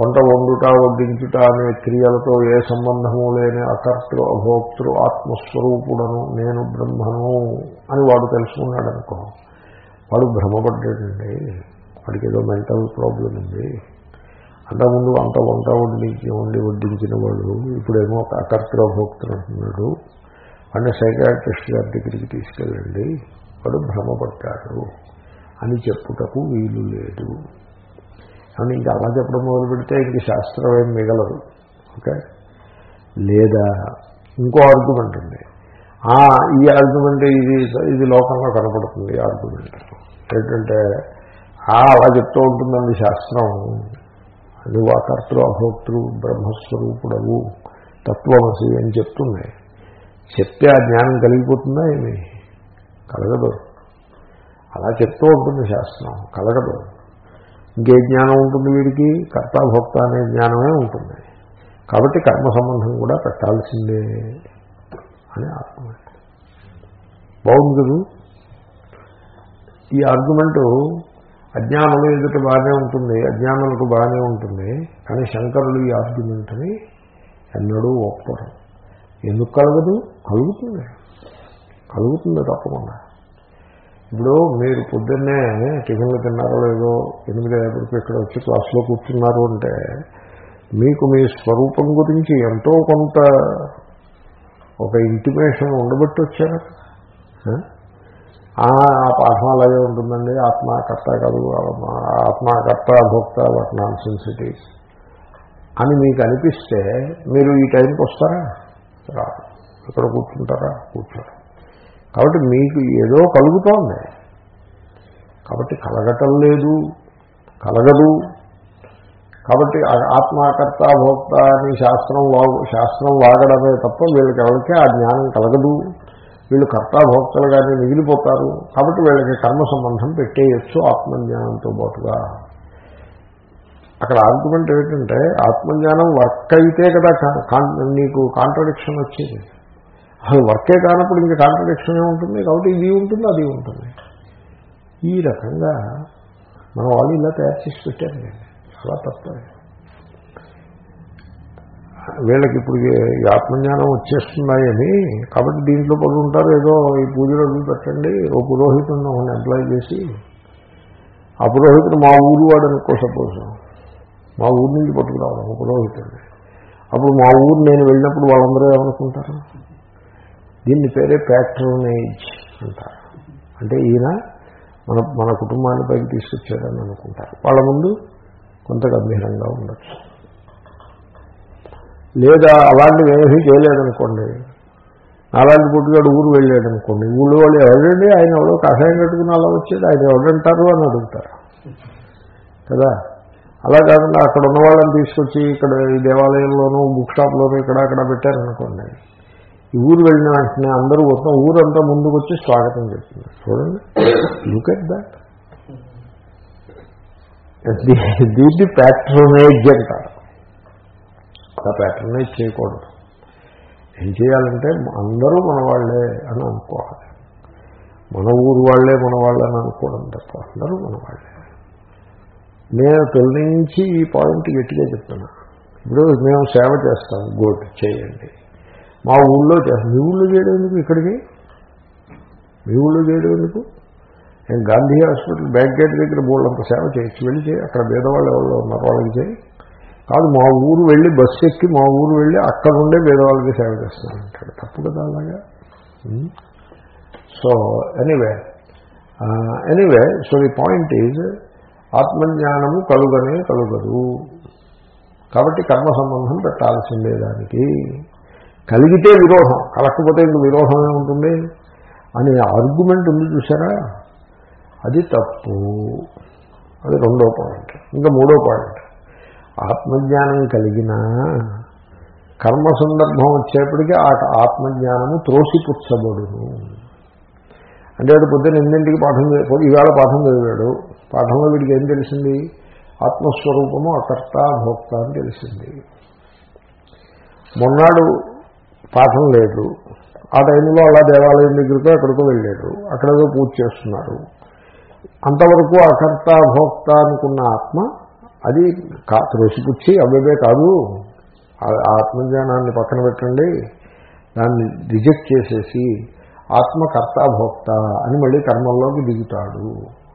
వంట వండుట వడ్డించుట అనే క్రియలతో ఏ సంబంధము లేని అకర్తృ అభోక్తృ ఆత్మస్వరూపుడను నేను బ్రహ్మను అని వాడు తెలుసుకున్నాడు అనుకో వాడు భ్రమపడ్డాడండి. వాడికి ఏదో మెంటల్ ప్రాబ్లం ఉంది. అంతకుముందు అంత వంట వడ్డించి వండి వడ్డించిన వాడు ఇప్పుడేమో అకర్తృ అభోక్తృ అంటున్నాడు. వాడిని సైకాట్రిస్ట్ గారి దగ్గరికి తీసుకెళ్ళండి. వాడు భ్రమపడ్డాడు. అని చెప్పుటకు వీలు లేదు. అని ఇంకా అలా చెప్పడం మొదలు పెడితే ఇంక శాస్త్రం ఏం మిగలదు. ఓకే? లేదా ఇంకో ఆర్గ్యుమెంట్ ఉంది. ఈ ఆర్గ్యుమెంట్ ఇది ఇది లోకంలో కనపడుతుంది ఈ ఆర్గ్యుమెంట్ ఏంటంటే ఆ, అలా చెప్తూ ఉంటుందండి శాస్త్రం. నువ్వు అకర్తృ అభోక్తృ బ్రహ్మస్వరూపుడవు తత్వమసి అని చెప్తుంది. చెప్తే ఆ జ్ఞానం కలిగిపోతుందా ఏమి? కలగదు. అలా చెప్తూ ఉంటుంది శాస్త్రం. కలగదు. ఇంకే జ్ఞానం ఉంటుంది వీడికి కర్తాభోక్త అనే జ్ఞానమే ఉంటుంది. కాబట్టి కర్మ సంబంధం కూడా పెట్టాల్సిందే అని ఆర్గ్యుమెంట్ బాగుంది కదూ? ఈ ఆర్గ్యుమెంటు అజ్ఞానం ఎదుట బాగానే ఉంటుంది అజ్ఞానులకు బాగానే ఉంటుంది కానీ శంకరులు ఈ ఆర్గ్యుమెంట్ని ఎన్నడూ ఒప్పరు ఎందుకు కలగదు? కలుగుతుంది. కలుగుతుంది తప్పకుండా. ఇప్పుడు మీరు పొద్దున్నే టిఫిన్లు తిన్నారో లేదో ఎనిమిది అయ్యేప్పటికి ఇక్కడ వచ్చి క్లాస్లో కూర్చున్నారు అంటే మీకు మీ స్వరూపం గురించి ఎంతో కొంత ఒక ఇంటిమేషన్ ఉండబట్టి వచ్చారు? ఆ పాఠం అలాగే ఉంటుందండి. ఆత్మకర్త కాదు ఆత్మకర్త భోక్త వాట్ నాన్ సెన్సిటీస్ అని మీకు అనిపిస్తే మీరు ఈ టైంకి వస్తారా? రా ఇక్కడ కూర్చుంటారా? కూర్చోరు. కాబట్టి మీకు ఏదో కలుగుతోంది. కాబట్టి కలగటం లేదు కలగదు. కాబట్టి ఆత్మకర్త భోక్త అని శాస్త్రం వాగు శాస్త్రం వాగడమే తప్ప వీళ్ళకి ఎవరికే ఆ జ్ఞానం కలగదు. వీళ్ళు కర్తాభోక్తలుగానే మిగిలిపోతారు. కాబట్టి వీళ్ళకి కర్మ సంబంధం పెట్టేయచ్చు ఆత్మజ్ఞానంతో పాటుగా. అక్కడ ఆర్గ్యుమెంట్ ఏంటంటే ఆత్మజ్ఞానం వర్క్ అయితే కదా నీకు కాంట్రడిక్షన్ వచ్చేది. అసలు వర్కే కానప్పుడు ఇంకా కాంట్రడిక్షన్ ఉంటుంది కాబట్టి ఇది ఉంటుంది అది ఉంటుంది. ఈ రకంగా మన వాళ్ళు ఇలా తయారు చేసి పెట్టారు నేను చాలా తప్పదు వీళ్ళకి ఇప్పుడు ఈ ఆత్మజ్ఞానం వచ్చేస్తున్నాయని కాబట్టి దీంట్లో పడి ఉంటారు ఏదో ఈ పూజలు అవి పెట్టండి ఓ పురోహితుడిని ఒకరిని ఎంప్లాయ్ చేసి ఆ పురోహితుడు మా ఊరు వాడు అనుకో సపోజ్ మా ఊరు నుంచి పట్టుకురావడం ఒక పురోహితుడిని. అప్పుడు మా ఊరు నేను వెళ్ళినప్పుడు వాళ్ళందరూ ఏమనుకుంటారు? దీన్ని పేరే ప్యాట్రోనేజ్ అంటారు. అంటే ఈయన మన మన కుటుంబాన్ని పైకి తీసుకొచ్చాడని అనుకుంటారు. వాళ్ళ ముందు కొంత గంభీరంగా ఉండొచ్చు. లేదా అలాంటివి ఏమీ చేయలేదనుకోండి. అలాంటి పుట్టుగాడు ఊరు వెళ్ళాడనుకోండి. ఊళ్ళో వాళ్ళు ఎవరండి? ఆయన ఎవడో కషాయం కట్టుకుని అలా వచ్చేది ఆయన ఎవడంటారు అని అడుగుతారు. కదా? అలా కాకుండా అక్కడ ఉన్న వాళ్ళని తీసుకొచ్చి ఇక్కడ ఈ దేవాలయంలోనూ బుక్ షాప్లోనూ ఇక్కడ అక్కడ పెట్టారనుకోండి. ఈ ఊరు వెళ్ళిన వెంటనే అందరూ మొత్తం ఊరంతా ముందుకు వచ్చి స్వాగతం చెప్తున్నారు. చూడండి. లుక్ ఎట్ దాట్ దీన్ని ప్యాట్రోనేజ్ అంటారు. అలా ప్యాట్రనైజ్ చేయకూడదు. ఏం చేయాలంటే అందరూ మన వాళ్ళే అని అనుకోవాలి. మన ఊరు వాళ్ళే మన వాళ్ళే అని అనుకోవడం తప్ప అందరూ మన వాళ్ళే. నేను తొలి నుంచి ఈ పాయింట్ గట్టిగా చెప్తున్నా. ఇప్పుడు మేము సేవ చేస్తాం. గుడ్ చేయండి. మా ఊళ్ళో మీ ఊళ్ళో చేయడం ఎందుకు ఇక్కడికి? మీ ఊళ్ళో చేయడం ఎందుకు? నేను గాంధీ హాస్పిటల్ బ్యాక్ గేట్ దగ్గర బోళ్ళంత సేవ చేయొచ్చు వెళ్ళి చేయి. అక్కడ పేదవాళ్ళు ఎవరు ఉన్నారు వాళ్ళకి చేయి. కాదు మా ఊరు వెళ్ళి బస్సు ఎక్కి మా ఊరు వెళ్ళి అక్కడ ఉండే పేదవాళ్ళకి సేవ చేస్తానంటాడు తప్పు కదా అలాగా? So anyway anyway so the point is ఆత్మజ్ఞానము కలుగనే కలుగదు. కాబట్టి కర్మ సంబంధం పెట్టాల్సిందే దానికి. కలిగితే విరోధం కలకపోతే ఇంక విరోధమే ఉంటుంది అనే ఆర్గ్యుమెంట్ ఉంది చూసారా అది తప్పు. అది రెండో పాయింట్ ఇంకా మూడో పాయింట్ ఆత్మజ్ఞానం కలిగినా కర్మ సందర్భం వచ్చేప్పటికీ ఆ ఆత్మజ్ఞానము త్రోసిపుచ్చబడును. అంటే అది పొద్దున్న ఎన్నింటికి పాఠం ఈవేళ పాఠం చదివాడు. పాఠంలో వీడికి ఏం తెలిసింది? ఆత్మస్వరూపము అకర్త భోక్త అని తెలిసింది. మొన్నాడు పాఠం లేదు. ఆ టైంలో అలా దేవాలయం దగ్గరికో ఎక్కడికో వెళ్ళారు. అక్కడేదో పూజ చేస్తున్నారు. అంతవరకు అకర్త భోక్త అనుకున్న ఆత్మ అది కా త్రోసిపుచ్చి అవ్వబే కాదు. ఆ- ఆత్మజ్ఞానాన్ని పక్కన పెట్టండి. దాన్ని రిజెక్ట్ చేసేసి ఆత్మకర్త భోక్త అని మళ్ళీ కర్మల్లోకి దిగుతాడు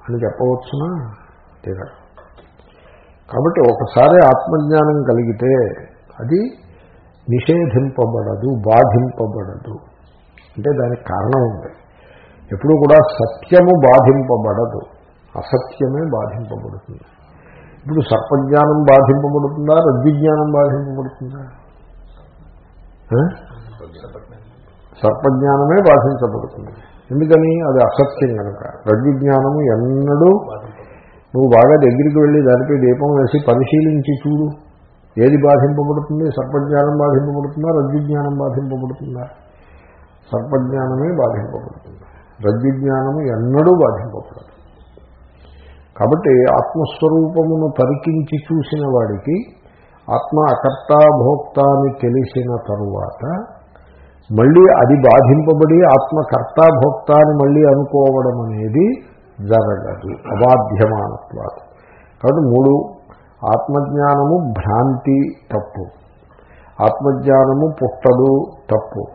అని చెప్పవచ్చునా? దిగడు కాబట్టి ఒకసారి ఆత్మజ్ఞానం కలిగితే అది నిషేధింపబడదు బాధింపబడదు. అంటే దానికి కారణం ఉంది. ఎప్పుడు కూడా సత్యము బాధింపబడదు. అసత్యమే బాధింపబడుతుంది. ఇప్పుడు సర్పజ్ఞానం బాధింపబడుతుందా? రజ్జుజ్ఞానం బాధింపబడుతుందా? సర్పజ్ఞానమే బాధించబడుతుంది. ఎందుకని? అది అసత్యం కనుక. రజ్జుజ్ఞానము ఎన్నడూ నువ్వు బాగా దగ్గరికి వెళ్ళి దానిపై దీపం వేసి పరిశీలించి చూడు. ఏది బాధింపబడుతుంది? సర్పజ్ఞానం బాధింపబడుతుందా? రజ్జుజ్ఞానం బాధింపబడుతుందా? సర్పజ్ఞానమే బాధింపబడుతుంది. రజ్జుజ్ఞానము ఎన్నడూ బాధింపబడదు. కాబట్టి ఆత్మస్వరూపమును పరికించి చూసిన వాడికి ఆత్మ అకర్త భోక్త అని తెలిసిన తరువాత మళ్ళీ అది బాధింపబడి ఆత్మకర్త భోక్త అని మళ్ళీ అనుకోవడం అనేది జరగదు. అబాధ్యమానత్వాలు కాబట్టి మూడు ఆత్మజ్ఞానము భ్రాంతి తప్పు. ఆత్మజ్ఞానము పుట్టదు తప్పు.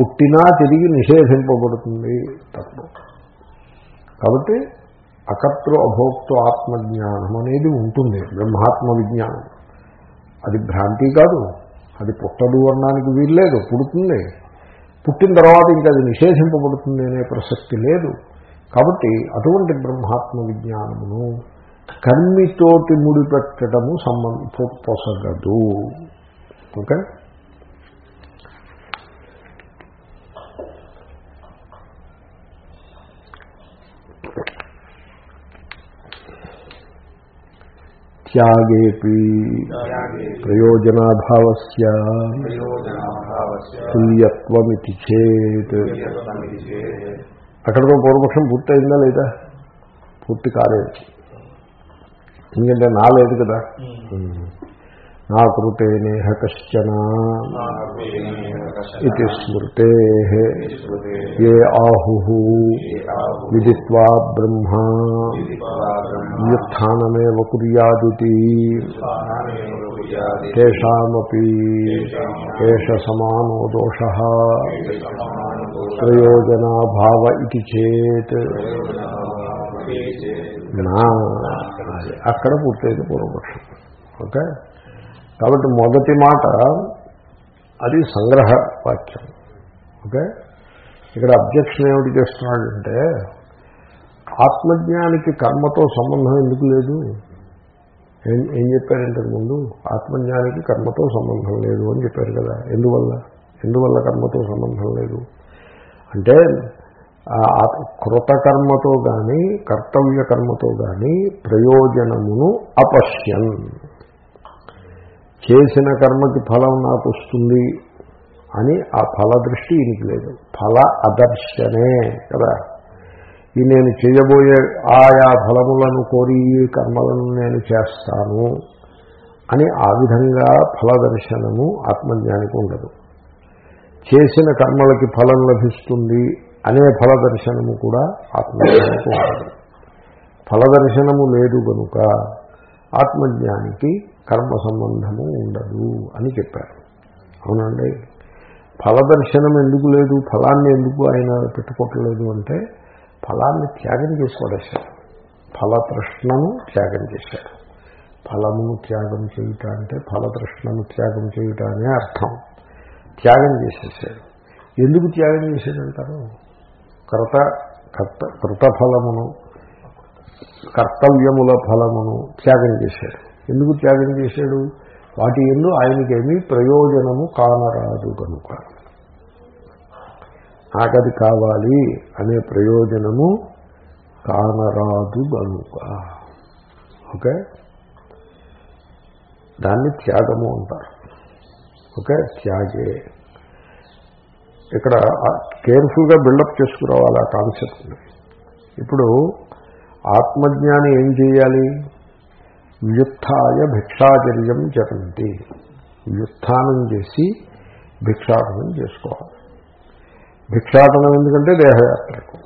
పుట్టినా తిరిగి నిషేధింపబడుతుంది తప్పు. కాబట్టి అకర్తృ అభోక్తృ ఆత్మజ్ఞానం అనేది ఉంటుంది. బ్రహ్మాత్మ విజ్ఞానం. అది భ్రాంతి కాదు. అది పుట్టదు అనడానికి వీల్లేదు పుడుతుంది. పుట్టిన తర్వాత ఇంకా అది నిషేధింపబడుతుంది అనే ప్రసక్తి లేదు. కాబట్టి అటువంటి బ్రహ్మాత్మ విజ్ఞానమును కర్మితోటి ముడిపెట్టడము సంబంధ పొసగదు. ఓకే? త్యాగేపి ప్రయోజనాభావస్య తుల్యత్వమితి చేత్. అక్కడితో పూర్వపక్షం పూర్తయిందా లేదా? పూర్తి కాలేదు. ఎందుకంటే నా లేదు కదా. నా కృతేనేహ కశ్చన ఇది స్మృతే ఏ ఆహు విదిత్వా బ్రహ్మ వ్యుత్నమేవ కుర్యాదితి తేషామపి ఏష సమానో దోష ప్రయోజనాభావ ఇది చేత్. నా అది. అక్కడ పూర్తయింది పూర్వపక్షం. ఓకే? కాబట్టి మొదటి మాట అది సంగ్రహ వాక్యం. ఓకే? ఇక్కడ అబ్జెక్షన్ ఏమిటి చేస్తున్నాడంటే ఆత్మజ్ఞానికి కర్మతో సంబంధం ఎందుకు లేదు? ఏం ఏం చెప్పారు ముందు? ఆత్మజ్ఞానికి కర్మతో సంబంధం లేదు అని చెప్పారు కదా. ఎందువల్ల? ఎందువల్ల కర్మతో సంబంధం లేదు? అంటే కృతకర్మతో కానీ కర్తవ్య కర్మతో కానీ ప్రయోజనమును అపశ్యన్. చేసిన కర్మకి ఫలం నాకు వస్తుంది అని ఆ ఫల దృష్టి ఈయనకి లేదు. ఫల అదర్శనే కదా. ఈ నేను చేయబోయే ఆయా ఫలములను కోరి ఈ కర్మలను నేను చేస్తాను అని ఆ విధంగా ఫలదర్శనము ఆత్మజ్ఞానికి ఉండదు. చేసిన కర్మలకి ఫలం లభిస్తుంది అనే ఫలదర్శనము కూడా ఆత్మజ్ఞానికి ఉండదు ఫలదర్శనము లేదు కనుక ఆత్మజ్ఞానికి కర్మ సంబంధము ఉండదు అని చెప్పారు. అవునండి? ఫలదర్శనం ఎందుకు లేదు? ఫలాన్ని ఎందుకు ఆయన పెట్టుకోవట్లేదు అంటే ఫలాన్ని త్యాగం చేసి ఫలతృష్ణను త్యాగం చేశారు. ఫలమును త్యాగం చేయుట అంటే ఫలతృష్ణను త్యాగం చేయుట అనే అర్థం. త్యాగం చేసేసాడు ఎందుకు త్యాగం చేశాడంటారు కృత కర్త కృతఫలమును కర్తవ్యముల ఫలమును త్యాగం చేశాడు. ఎందుకు త్యాగం చేశాడు? వాటి ఎందు ఆయనకేమీ ప్రయోజనము కానరాదు కనుక. నాకది కావాలి అనే ప్రయోజనము కానరాదు కనుక. ఓకే? దాన్ని త్యాగము అంటారు. ఓకే? త్యాగే. ఇక్కడ కేర్ఫుల్గా బిల్డప్ చేసుకురావాలి ఆ కాన్సెప్ట్ని ఇప్పుడు ఆత్మజ్ఞాని ఏం చేయాలి? వ్యుత్థాయ భిక్షాచర్యం జరంతి. వ్యుత్నం చేసి భిక్షాటనం చేసుకోవాలి. భిక్షాటనం ఎందుకంటే దేహయాత్రకు.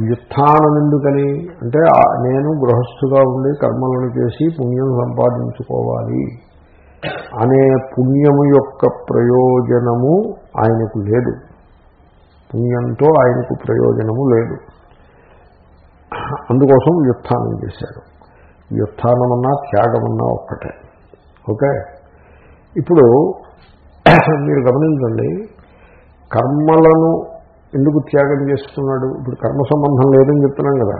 వ్యుత్నం ఎందుకని? అంటే నేను గృహస్థుగా ఉండి కర్మలను చేసి పుణ్యం సంపాదించుకోవాలి. అనే పుణ్యము యొక్క ప్రయోజనము ఆయనకు లేదు. పుణ్యంతో ఆయనకు ప్రయోజనము లేదు. అందుకోసం వ్యుత్థానం చేశాడు వ్యుత్థానమన్నా త్యాగమన్నా ఒక్కటే. ఓకే? ఇప్పుడు మీరు గమనించండి కర్మలను ఎందుకు త్యాగం చేస్తున్నాడు? ఇప్పుడు కర్మ సంబంధం లేదని చెప్తున్నాం కదా.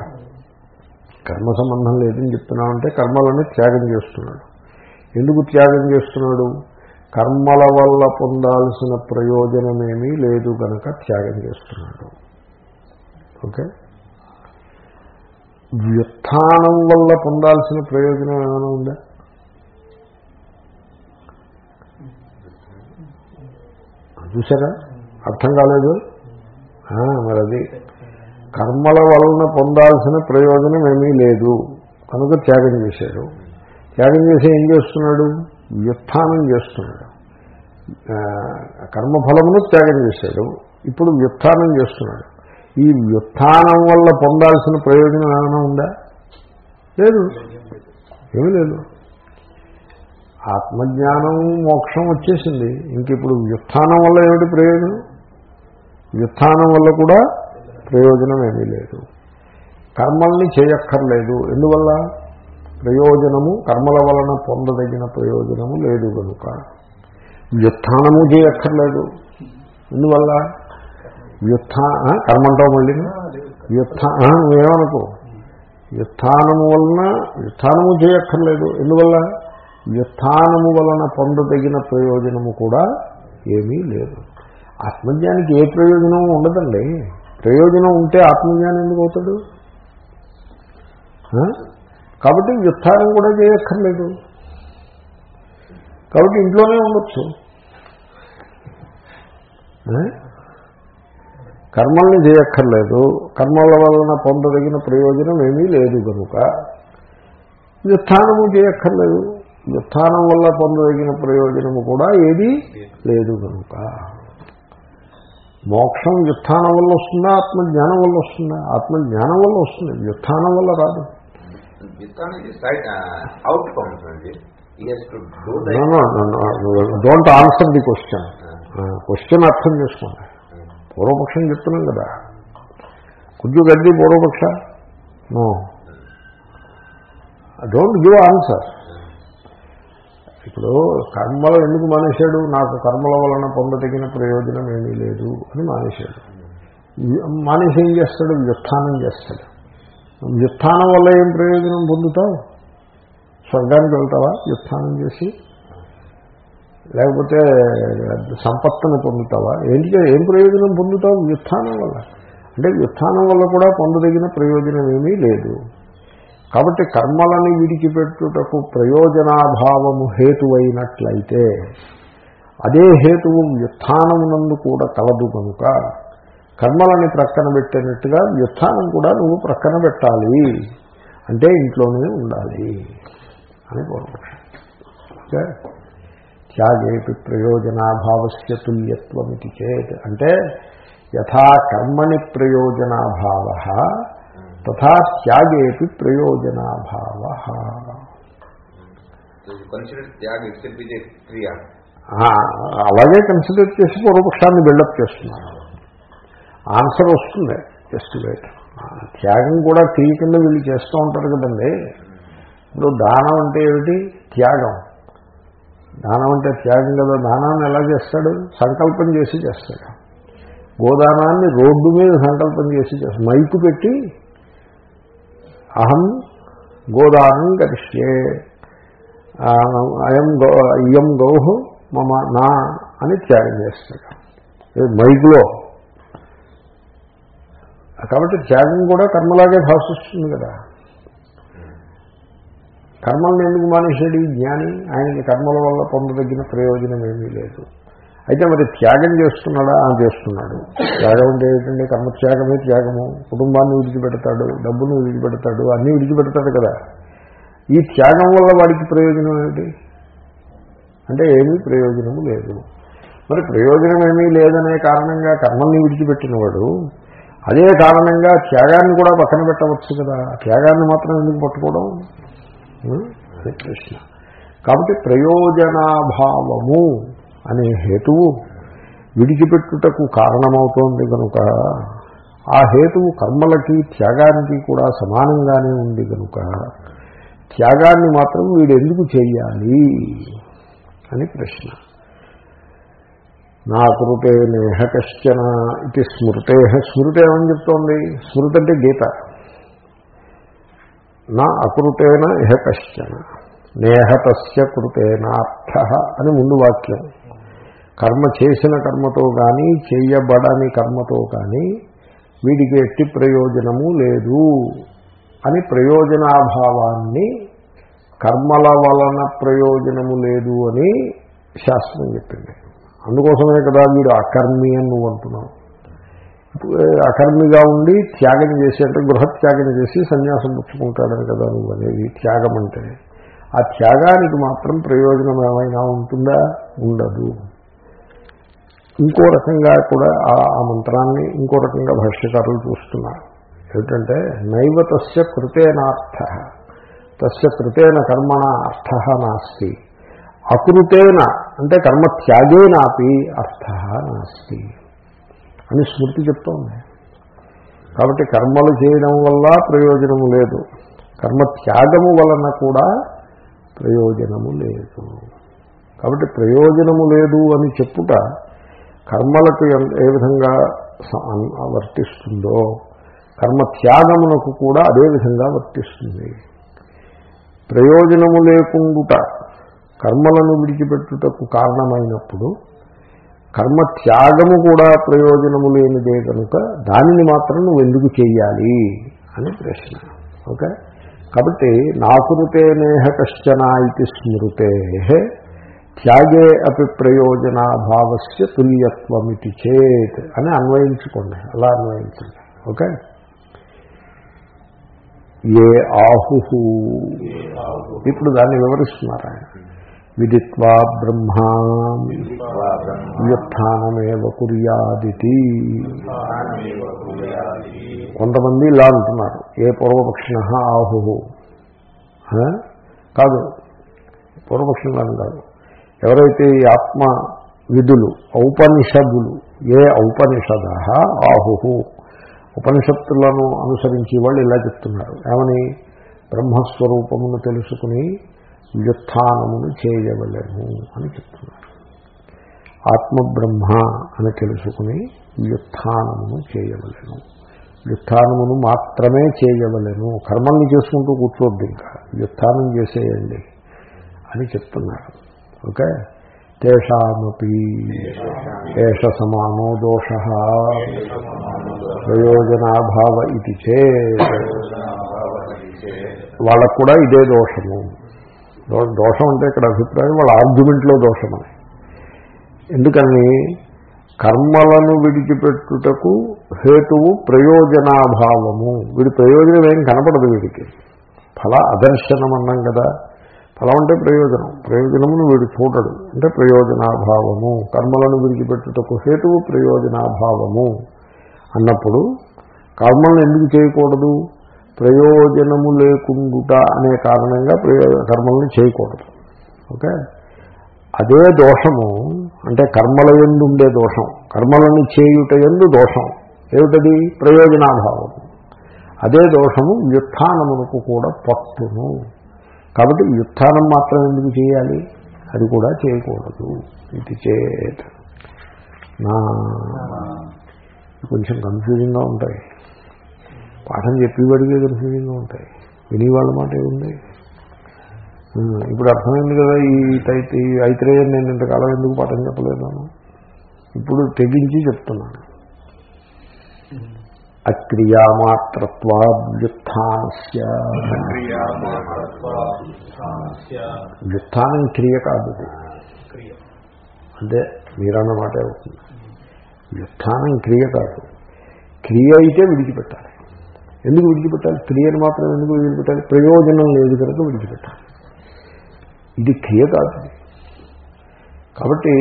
కర్మ సంబంధం లేదని చెప్తున్నాం అంటే కర్మలని త్యాగం చేస్తున్నాడు. ఎందుకు త్యాగం చేస్తున్నాడు? కర్మల వల్ల పొందాల్సిన ప్రయోజనమేమీ లేదు కనుక త్యాగం చేస్తున్నాడు. ఓకే? వ్యుత్థానం వల్ల పొందాల్సిన ప్రయోజనం ఏమైనా ఉందా? చూసారా అర్థం కాలేదు? మరి అది కర్మల వలన పొందాల్సిన ప్రయోజనం ఏమీ లేదు. కనుక త్యాగం చేశారు. త్యాగం చేసి ఏం చేస్తున్నాడు? వ్యుత్థానం చేస్తున్నాడు. కర్మఫలమును త్యాగం చేశాడు. ఇప్పుడు వ్యుత్థానం చేస్తున్నాడు. ఈ వ్యుత్థానం వల్ల పొందాల్సిన ప్రయోజనం ఏమైనా ఉందా? లేదు. ఏమీ లేదు. ఆత్మజ్ఞానం మోక్షం వచ్చేసింది. ఇంక ఇప్పుడు వ్యుత్థానం వల్ల ఏమిటి ప్రయోజనం? వ్యుత్థానం వల్ల కూడా ప్రయోజనం ఏమీ లేదు. కర్మల్ని చేయక్కర్లేదు. ఎందువల్ల? ప్రయోజనము కర్మల వలన పొందదగిన ప్రయోజనము లేదు కనుక వ్యుత్థానము చేయక్కర్లేదు. ఎందువల్ల? వ్యుత్థా ఆ, కర్మంటావు మళ్ళీ వ్యుత్థ ఆ, నువ్వేమనుకో? వ్యుత్థానము వలన వ్యుత్థానము చేయక్కర్లేదు. ఎందువల్ల? వ్యుత్థానము వలన పొందదగిన ప్రయోజనము కూడా ఏమీ లేదు. ఆత్మజ్ఞానికి ఏ ప్రయోజనం ఉండదండి. ప్రయోజనం ఉంటే ఆత్మజ్ఞానం ఎందుకు అవుతాడు? కాబట్టి వ్యుత్థానం కూడా చేయక్కర్లేదు. కాబట్టి ఇంట్లోనే ఉండొచ్చు. కర్మల్ని చేయక్కర్లేదు. కర్మల వలన పొందదగిన ప్రయోజనం ఏమీ లేదు కనుక వ్యుత్థానము చేయక్కర్లేదు. వ్యుత్థానం వల్ల పొందదగిన ప్రయోజనము కూడా ఏదీ లేదు కనుక మోక్షం వ్యుత్థానం వల్ల వస్తుందా? ఆత్మజ్ఞానం వల్ల వస్తుందా? ఆత్మజ్ఞానం వల్ల వస్తుంది. వ్యుత్థానం వల్ల రాదు. Vittan is side uh, outcome, Sanjay. He has to do the don't answer the question question అర్థం చేసుకోండి. పూర్వపక్షం చెప్తున్నాం కదా. కుజ్జు గడ్డి పూర్వపక్ష? నో డోంట్ గివ్ ఆన్సర్ ఇప్పుడు కర్మలు ఎందుకు మానేశాడు? నాకు కర్మల వలన పొందదగిన ప్రయోజనం ఏమీ లేదు అని మానేశాడు. మానేసి ఏం చేస్తాడు? వ్యుత్థానం చేస్తాడు. వ్యుత్థానం వల్ల ఏం ప్రయోజనం పొందుతావు? స్వర్గానికి వెళ్తావా? వ్యుత్థానం చేసి? లేకపోతే సంపత్తును పొందుతావా? ఏంటి ఏం ప్రయోజనం పొందుతావు వ్యుత్థానం వల్ల? అంటే వ్యుత్థానం వల్ల కూడా పొందదగిన ప్రయోజనం ఏమీ లేదు. కాబట్టి కర్మలని విడిచిపెట్టుటకు ప్రయోజనాభావము హేతువైనట్లయితే అదే హేతువు వ్యుత్థానమునందు కూడా కలదు కనుక కర్మలని ప్రక్కన పెట్టినట్టుగా వ్యుత్థానం కూడా నువ్వు ప్రక్కన పెట్టాలి. అంటే ఇంట్లోనే ఉండాలి అని పూర్వపక్షం. ఓకే? త్యాగేపి ప్రయోజనాభావస్య తుల్యత్వమితి చేత్. అంటే యథా కర్మణి ప్రయోజనాభావ తథా త్యాగేపి ప్రయోజనాభావ. అలాగే కన్సిడర్ చేసి పూర్వపక్షాన్ని బిల్డప్ చేస్తున్నారు ఆన్సర్ వస్తుంది. Just wait. త్యాగం కూడా తీయకుండా కింద వీళ్ళు చేస్తూ ఉంటారు కదండి. ఇప్పుడు దానం అంటే ఏమిటి? త్యాగం. దానం అంటే త్యాగం కదా. దానాన్ని ఎలా చేస్తాడు? సంకల్పం చేసి చేస్తాడు. గోదానాన్ని రోడ్డు మీద సంకల్పం చేసి చేస్తాడు. మైకు పెట్టి అహం గోదానం కరిష్యే. అయం గో ఇయం గౌహు మమ నా అని త్యాగం చేస్తాడు. మైకులో కాబట్టి త్యాగం కూడా కర్మలాగే భాషిస్తుంది కదా. కర్మల్ని ఎందుకు మానేశాడు జ్ఞాని? ఆయనకి కర్మల వల్ల పొందదగిన ప్రయోజనం ఏమీ లేదు. అయితే మరి త్యాగం చేస్తున్నాడా? ఆ చేస్తున్నాడు. త్యాగం అంటే ఏంటంటే కర్మత్యాగమే త్యాగము. కుటుంబాన్ని విడిచిపెడతాడు డబ్బును విడిచిపెడతాడు అన్నీ విడిచిపెడతాడు కదా. ఈ త్యాగం వల్ల వాడికి ప్రయోజనం ఏమిటి? అంటే ఏమీ ప్రయోజనము లేదు. మరి ప్రయోజనం ఏమీ లేదనే కారణంగా కర్మల్ని విడిచిపెట్టినవాడు అదే కారణంగా త్యాగాన్ని కూడా పక్కన పెట్టవచ్చు కదా. త్యాగాన్ని మాత్రం ఎందుకు పట్టుకోవడం? ఉం? కాబట్టి ప్రయోజనాభావము అనే హేతువు విడిచిపెట్టుటకు కారణమవుతోంది కనుక ఆ హేతువు కర్మలకి త్యాగానికి కూడా సమానంగానే ఉంది కనుక త్యాగాన్ని మాత్రం వీడు ఎందుకు చేయాలి? అని ప్రశ్న. నా కృతే నేహ కశ్చన ఇది స్మృతే స్మృతి ఏమని చెప్తోంది? స్మృతి అంటే గీత. నా అకృతేన ఇహ కశ్చన. నేహ తస్య కృతేనార్థ అని ముందు వాక్యం. కర్మ చేసిన కర్మతో కానీ చేయబడని కర్మతో కానీ వీడికి ఎట్టి ప్రయోజనము లేదు అని ప్రయోజనాభావాన్ని కర్మల వలన ప్రయోజనము లేదు అని శాస్త్రం చెప్పింది. అందుకోసమే కదా వీడు అకర్మి అని నువ్వు అంటున్నావు. అకర్మిగా ఉండి త్యాగం చేసి అంటే గృహత్యాగం చేసి సన్యాసం పుచ్చుకుంటాడని కదా నువ్వు అనేది త్యాగం అంటే. ఆ త్యాగానికి మాత్రం ప్రయోజనం ఏమైనా ఉంటుందా? ఉండదు. ఇంకో రకంగా కూడా ఆ ఆ మంత్రాన్ని ఇంకో రకంగా భాష్యకారులు చూస్తున్నారు. ఏమిటంటే నైవ తస్య కృతేనార్థ తస్య కృతేన కర్మణ అర్థ నాస్తి. అకృతేన అంటే కర్మ త్యాగేనాపి అర్థ నాస్తి అని స్మృతి చెప్తోంది. కాబట్టి కర్మలు చేయడం వల్ల ప్రయోజనము లేదు. కర్మ త్యాగము వలన కూడా ప్రయోజనము లేదు. కాబట్టి ప్రయోజనము లేదు అని చెప్పుట కర్మలకు ఏ విధంగా వర్తిస్తుందో కర్మ త్యాగమునకు కూడా అదే విధంగా వర్తిస్తుంది. ప్రయోజనము లేకుండుట కర్మలను విడిచిపెట్టుటకు కారణమైనప్పుడు కర్మ త్యాగము కూడా ప్రయోజనము లేనిదే కనుక దానిని మాత్రం నువ్వు ఎందుకు చెయ్యాలి అని ప్రశ్న. ఓకే? కాబట్టి నాకృతేనేహ కశ్చన ఇది స్మృతే త్యాగే అపి ప్రయోజనాభావస్య తుల్యత్వమితి చేత్ అని అన్వయించుకోండి. అలా అన్వయించండి. ఓకే? ఏ ఆహు ఇప్పుడు దాన్ని వివరిస్తున్నారు ఆయన. విదిత్వా బ్రహ్మా వ్యుత్నమేవ కుర్యాదితి. కొంతమంది ఇలా అంటున్నారు ఏ పూర్వపక్షిణ ఆహు. కాదు పూర్వపక్షులను కాదు. ఎవరైతే ఈ ఆత్మ విధులు ఔపనిషదులు ఏ ఔపనిషద ఆహు. ఉపనిషత్తులను అనుసరించి వాళ్ళు ఇలా చెప్తున్నారు. ఏమని? బ్రహ్మస్వరూపమును తెలుసుకుని వ్యుత్నమును చేయవలెను అని చెప్తున్నారు. ఆత్మబ్రహ్మ అని తెలుసుకుని వ్యుత్నమును చేయవలెను. వ్యుత్నమును మాత్రమే చేయవలను. కర్మల్ని చేసుకుంటూ కూర్చోద్దు ఇంకా. వ్యుత్నం చేసేయండి అని చెప్తున్నారు. ఓకే? తేషామపి ఏష సమానో దోష ప్రయోజనాభావ ఇది చే. వాళ్ళకు కూడా ఇదే దోషము. దోషం అంటే ఇక్కడ అభిప్రాయం వాళ్ళ ఆర్గ్యుమెంట్లో దోషమని ఎందుకని? కర్మలను విడిచిపెట్టుటకు హేతువు ప్రయోజనాభావము. వీడి ప్రయోజనం ఏం కనపడదు వీడికి. ఫల అదర్శనం అన్నాం కదా. ఫలం అంటే ప్రయోజనం. ప్రయోజనమును వీడు చూడడు. అంటే ప్రయోజనాభావము. కర్మలను విడిచిపెట్టుటకు హేతువు ప్రయోజనాభావము. అన్నప్పుడు కర్మలను ఎందుకు చేయకూడదు? ప్రయోజనము లేకుండుట అనే కారణంగా కర్మల్ని కర్మలను చేయకూడదు. ఓకే? అదే దోషము అంటే కర్మల ఎందు ఉండే దోషం. కర్మలను చేయుట ఎందు దోషం. ఏమిటది? ప్రయోజనాభావం. అదే దోషము వ్యుత్నమునకు కూడా పట్టును. కాబట్టి వ్యుత్థానం మాత్రం ఎందుకు చేయాలి? అది కూడా చేయకూడదు. ఇది చేత. నా కొంచెం కన్ఫ్యూజింగ్గా ఉంటాయి. పాఠం చెప్పేవాడికే కన్ఫ్యూజింగ్గా ఉంటాయి. వినేవాళ్ళ మాట ఏముంది? ఇప్పుడు అర్థమైంది కదా ఈ తై- ఈ ఐత్రేయం నేను ఇంతకాలం ఎందుకు పాఠం చెప్పలేదాను ఇప్పుడు తెగించి చెప్తున్నాను. అక్రియామాత్రత్వాభ్యుత్నస్య వ్యుత్థానం క్రియ కాదు. అంటే మీరన్న మాట అవుతుంది. వ్యుత్థానం క్రియ కాదు. క్రియ అయితే విడిచిపెట్టాలి. ఎందుకు విడిచిపెట్టాలి? క్రియను మాత్రం ఎందుకు విడిచిపెట్టాలి? ప్రయోజనం లేదు కనుక విడిచిపెట్టాలి. ఇది క్రియ కాదు కాబట్టి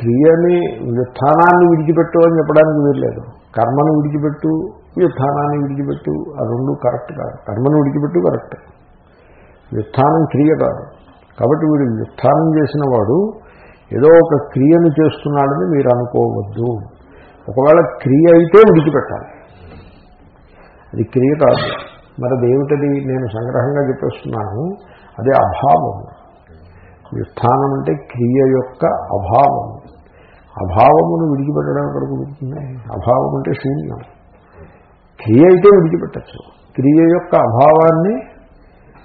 క్రియని వ్యుత్థానాన్ని విడిచిపెట్టు అని చెప్పడానికి వీల్లేదు. కర్మను విడిచిపెట్టు వ్యుత్థానాన్ని విడిచిపెట్టు ఆ రెండు కరెక్ట్ కాదు. కర్మను విడిచిపెట్టు కరెక్ట్. వ్యుత్థానం క్రియ కాదు. కాబట్టి వీడు వ్యుత్థానం చేసిన వాడు ఏదో ఒక క్రియను చేస్తున్నాడని మీరు అనుకోవద్దు. ఒకవేళ క్రియ అయితే విడిచిపెట్టాలి. అది క్రియ కాదు. మరి అదేమిటది నేను సంగ్రహంగా చెప్పేస్తున్నాను అదే అభావం. వ్యుత్థానం అంటే క్రియ యొక్క అభావం. అభావమును విడిచిపెట్టడం ఎక్కడ కుదురుతుంది? అభావం అంటే శూన్యం. క్రియ అయితే విడిచిపెట్టచ్చు. క్రియ యొక్క అభావాన్ని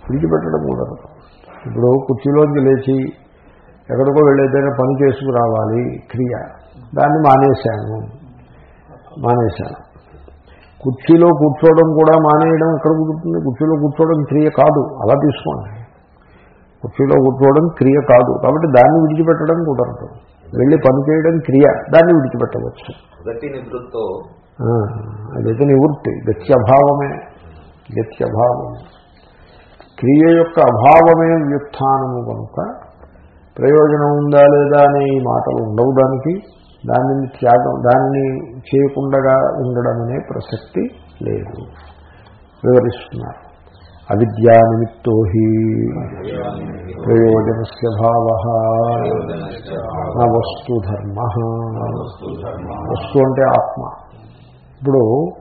విడిచిపెట్టడం కుదరదు. ఇప్పుడు కుర్చీలోంచి లేచి ఎక్కడికో వెళ్ళేదైనా పని చేసుకురావాలి క్రియ. దాన్ని మానేశాను. మానేశాను. కుర్చీలో కూర్చోవడం కూడా మానేయడం ఎక్కడ కుదురుతుంది? కుర్చీలో కూర్చోవడం క్రియ కాదు. అలా తీసుకోండి. కుర్చీలో కూర్చోవడం క్రియ కాదు. కాబట్టి దాన్ని విడిచిపెట్టడం కుదరదు. వెళ్ళి పని చేయడం క్రియ. దాన్ని విడిచిపెట్టవచ్చు. అదైతే నివృత్తి. గత్యభావమే గత్యభావం క్రియ యొక్క అభావమే వ్యుత్థానము కనుక ప్రయోజనం ఉందా లేదా అనే ఈ మాటలు ఉండవు దానికి. దానిని త్యాగం దాన్ని చేయకుండా ఉండడం అనే ప్రసక్తి లేదు. వివరిస్తున్నారు. అవిద్యా నిమిత్తో హి ప్రయోజనస్య భావ. నా వస్తుధర్మ వస్తు అంటే ఆత్మ. ఇప్పుడు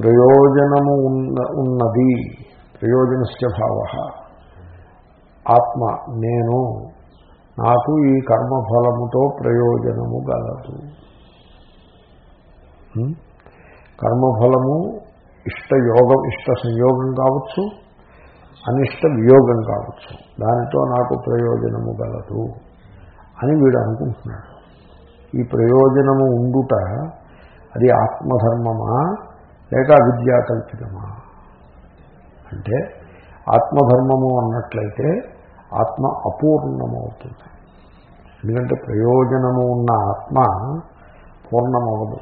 ప్రయోజనము ఉన్న ఉన్నది ప్రయోజనస్య భావ. ఆత్మ నేను నాకు ఈ కర్మఫలముతో ప్రయోజనము గలదు కర్మఫలము ఇష్టయోగం ఇష్ట సంయోగం కావచ్చు అనిష్ట వియోగం కావచ్చు. దానితో నాకు ప్రయోజనము గలదు అని వీడు అనుకుంటున్నాడు. ఈ ప్రయోజనము ఉండుట అది ఆత్మధర్మమా లేక అవిద్యాకల్పితమా? అంటే ఆత్మధర్మము అన్నట్లయితే ఆత్మ అపూర్ణమవుతుంది. ఎందుకంటే ప్రయోజనము ఉన్న ఆత్మ పూర్ణమవదు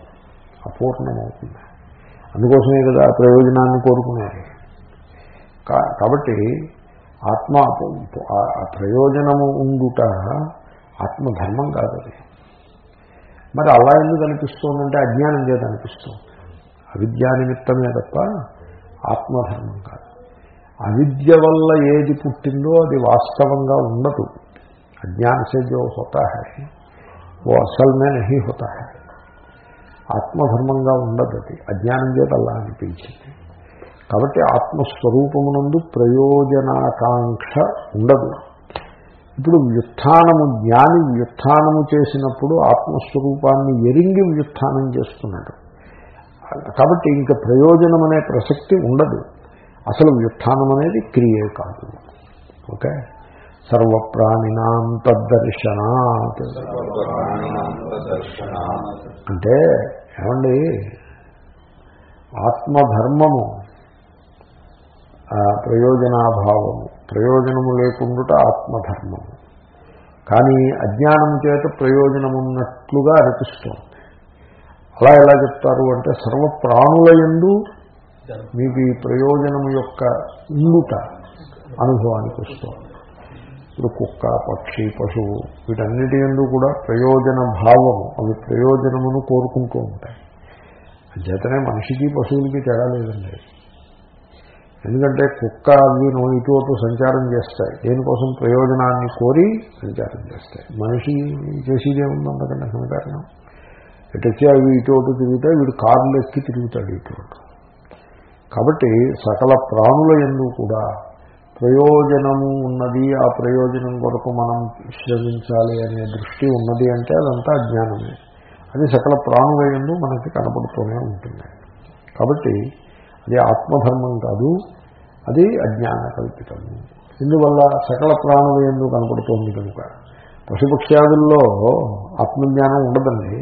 అపూర్ణమవుతుంది. అందుకోసమే కదా ఆ ప్రయోజనాన్ని కోరుకునేది. కా- కాబట్టి ఆత్మ ఆ- ప్రయోజనము ఉండుట ఆత్మధర్మం కాదు అది. మరి అలా ఎందుకు అనిపిస్తుందంటే అజ్ఞానం చేత అనిపిస్తుంది. అవిద్యా నిమిత్తమే తప్ప ఆత్మధర్మం కాదు. అవిద్య వల్ల ఏది పుట్టిందో అది వాస్తవంగా ఉండదు. అజ్ఞాన సేజో హోతా होता ఓ అసల్మే असल హోతా नहीं ఆత్మధర్మంగా ఉండదు అది. అజ్ఞానం చేత అలా అనిపించింది. కాబట్టి ఆత్మస్వరూపమునందు ప్రయోజనాకాంక్ష ఉండదు. ఇప్పుడు వ్యుత్నము జ్ఞాని వ్యుత్నము చేసినప్పుడు ఆత్మస్వరూపాన్ని ఎరింగి వ్యుత్నం చేస్తున్నాడు. కాబట్టి ఇంకా ప్రయోజనం అనే ప్రసక్తి ఉండదు. అసలు వ్యుత్థానం అనేది క్రియే కాదు. ఓకే? సర్వప్రాణినాం తద్దర్శనాత్. అంటే ఏమండి? ఆత్మధర్మము ప్రయోజనాభావము. ప్రయోజనము లేకుండుట ఆత్మధర్మము. కానీ అజ్ఞానం చేత ప్రయోజనమున్నట్లుగా అనిపిస్తోంది. అలా ఎలా చెప్తారు అంటే సర్వ ప్రాణుల యందు మీకు ఈ ప్రయోజనం యొక్క ఉండుట అనుభవానికి వస్తుంది. ఇప్పుడు కుక్క పక్షి పశువు వీటన్నిటి ఎందు కూడా ప్రయోజన భావము అవి ప్రయోజనమును కోరుకుంటూ ఉంటాయి. అంచేతనే మనిషికి పశువులకి తేడా లేదండి. ఎందుకంటే కుక్క అవి నువ్వు ఇటు అటు సంచారం చేస్తాయి. దేనికోసం? ప్రయోజనాన్ని కోరి సంచారం చేస్తాయి. మనిషి చేసేదే ఉందంతకంటే సంచారం? ఇటు వచ్చి అవి ఇటు అటు తిరుగుతాయి వీడు కార్లు ఎక్కి తిరుగుతాడు ఇటు అటు. కాబట్టి సకల ప్రాణుల ఎందు కూడా ప్రయోజనము ఉన్నది. ఆ ప్రయోజనం కొరకు మనం శ్రమించాలి అనే దృష్టి ఉన్నది అంటే అదంతా అజ్ఞానమే అది సకల ప్రాణుల ఎందు మనకి కనపడుతూనే ఉంటుంది. కాబట్టి అది ఆత్మధర్మం కాదు అది అజ్ఞాన కల్పితము. ఇందువల్ల సకల ప్రాణుల ఎందు కనపడుతోంది కనుక పశుపక్ష్యాదుల్లో ఆత్మజ్ఞానం ఉండదండి.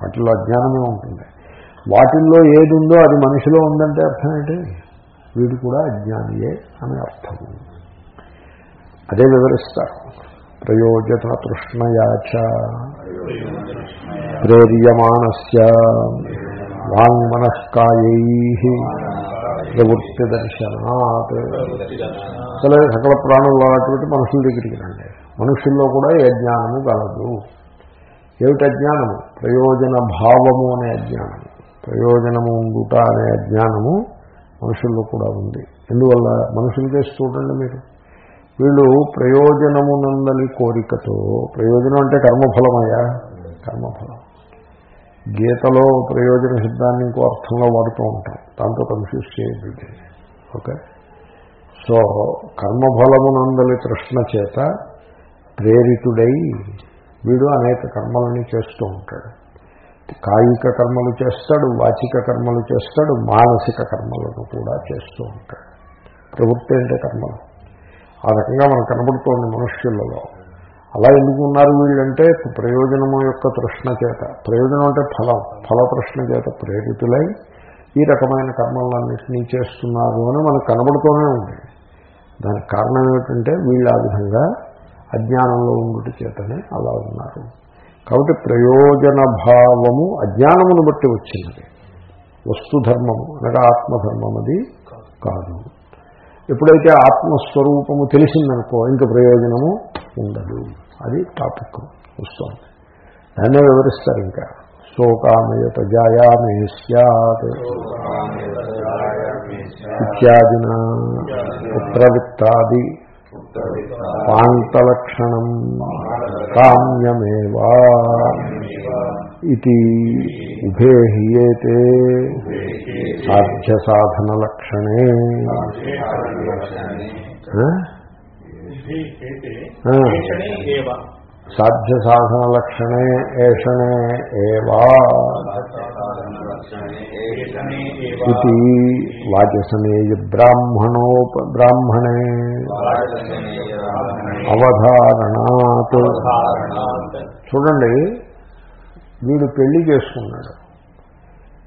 వాటిల్లో అజ్ఞానమే ఉంటుంది. వాటిల్లో ఏది ఉందో అది మనిషిలో ఉందంటే అర్థం ఏంటి? వీడు కూడా అజ్ఞానియే అని అర్థం. అదే వివరిస్తారు. ప్రయోజన తృష్ణయాచ ప్రేర్యమాణస్య వాంగ్మనస్కాయై ప్రవృత్తి దర్శనాత్. సరే సకల ప్రాణుల్లో అటువంటి మనుషుల దగ్గరికి రండి. మనుషుల్లో కూడా ఏ అజ్ఞానము కలదు. ఏమిటి అజ్ఞానము? ప్రయోజన భావము అనే అజ్ఞానము. ప్రయోజనము ఉండుట అనే అజ్ఞానము మనుషుల్లో కూడా ఉంది. ఎందువల్ల? మనుషులు చేసి చూడండి మీరు. వీళ్ళు ప్రయోజనమునందని కోరికతో ప్రయోజనం అంటే కర్మఫలమయ్యా? కర్మఫలం. గీతలో ప్రయోజన సిద్ధాన్ని ఇంకో అర్థంలో వాడుతూ ఉంటాం. దాంతో కన్ఫ్యూజ్ చేయదు ఓకే? సో కర్మఫలమునందలి తృష్ణ చేత ప్రేరితుడై వీడు అనేక కర్మలని చేస్తూ ఉంటాడు. కాయిక కర్మలు చేస్తాడు వాచిక కర్మలు చేస్తాడు మానసిక కర్మలను కూడా చేస్తూ ఉంటాడు. ప్రవృత్తి అంటే కర్మలు. ఆ రకంగా మనకు కనబడుతోంది మనుష్యులలో. అలా ఎందుకు ఉన్నారు వీళ్ళంటే ప్రయోజనము యొక్క తృష్ణ చేత. ప్రయోజనం అంటే ఫలం. ఫల తృష్ణ చేత ప్రేరితులై ఈ రకమైన కర్మలన్నింటినీ చేస్తున్నారు అని మనకు కనబడుతూనే ఉంది. దానికి కారణం ఏమిటంటే వీళ్ళు ఆ విధంగా అజ్ఞానంలో ఉండుట చేతనే అలా ఉన్నారు. కాబట్టి ప్రయోజన భావము అజ్ఞానమును బట్టి వచ్చినది. వస్తుధర్మము అనగా ఆత్మధర్మం అది కాదు. ఎప్పుడైతే ఆత్మస్వరూపము తెలిసిందనుకో ఇంక ప్రయోజనము ఉండదు. అది టాపిక్ వస్తుంది. దాన్నే వివరిస్తారు ఇంకా. శోకామయత జాయామే సత్ ఇత్యాదిన పుత్రవిత్తాది. పాంతలక్షణం కామ్యమేవా ఇది ఉభే హీయేతే సాధ్య సాధనలక్షణే సాధ్య సాధనలక్షణే ఏషణే ఏవా. ఇది వాచసనేయ బ్రాహ్మణోప బ్రాహ్మణే అవధారణాత్ చూడండి వీడు పెళ్ళి చేసుకున్నాడు.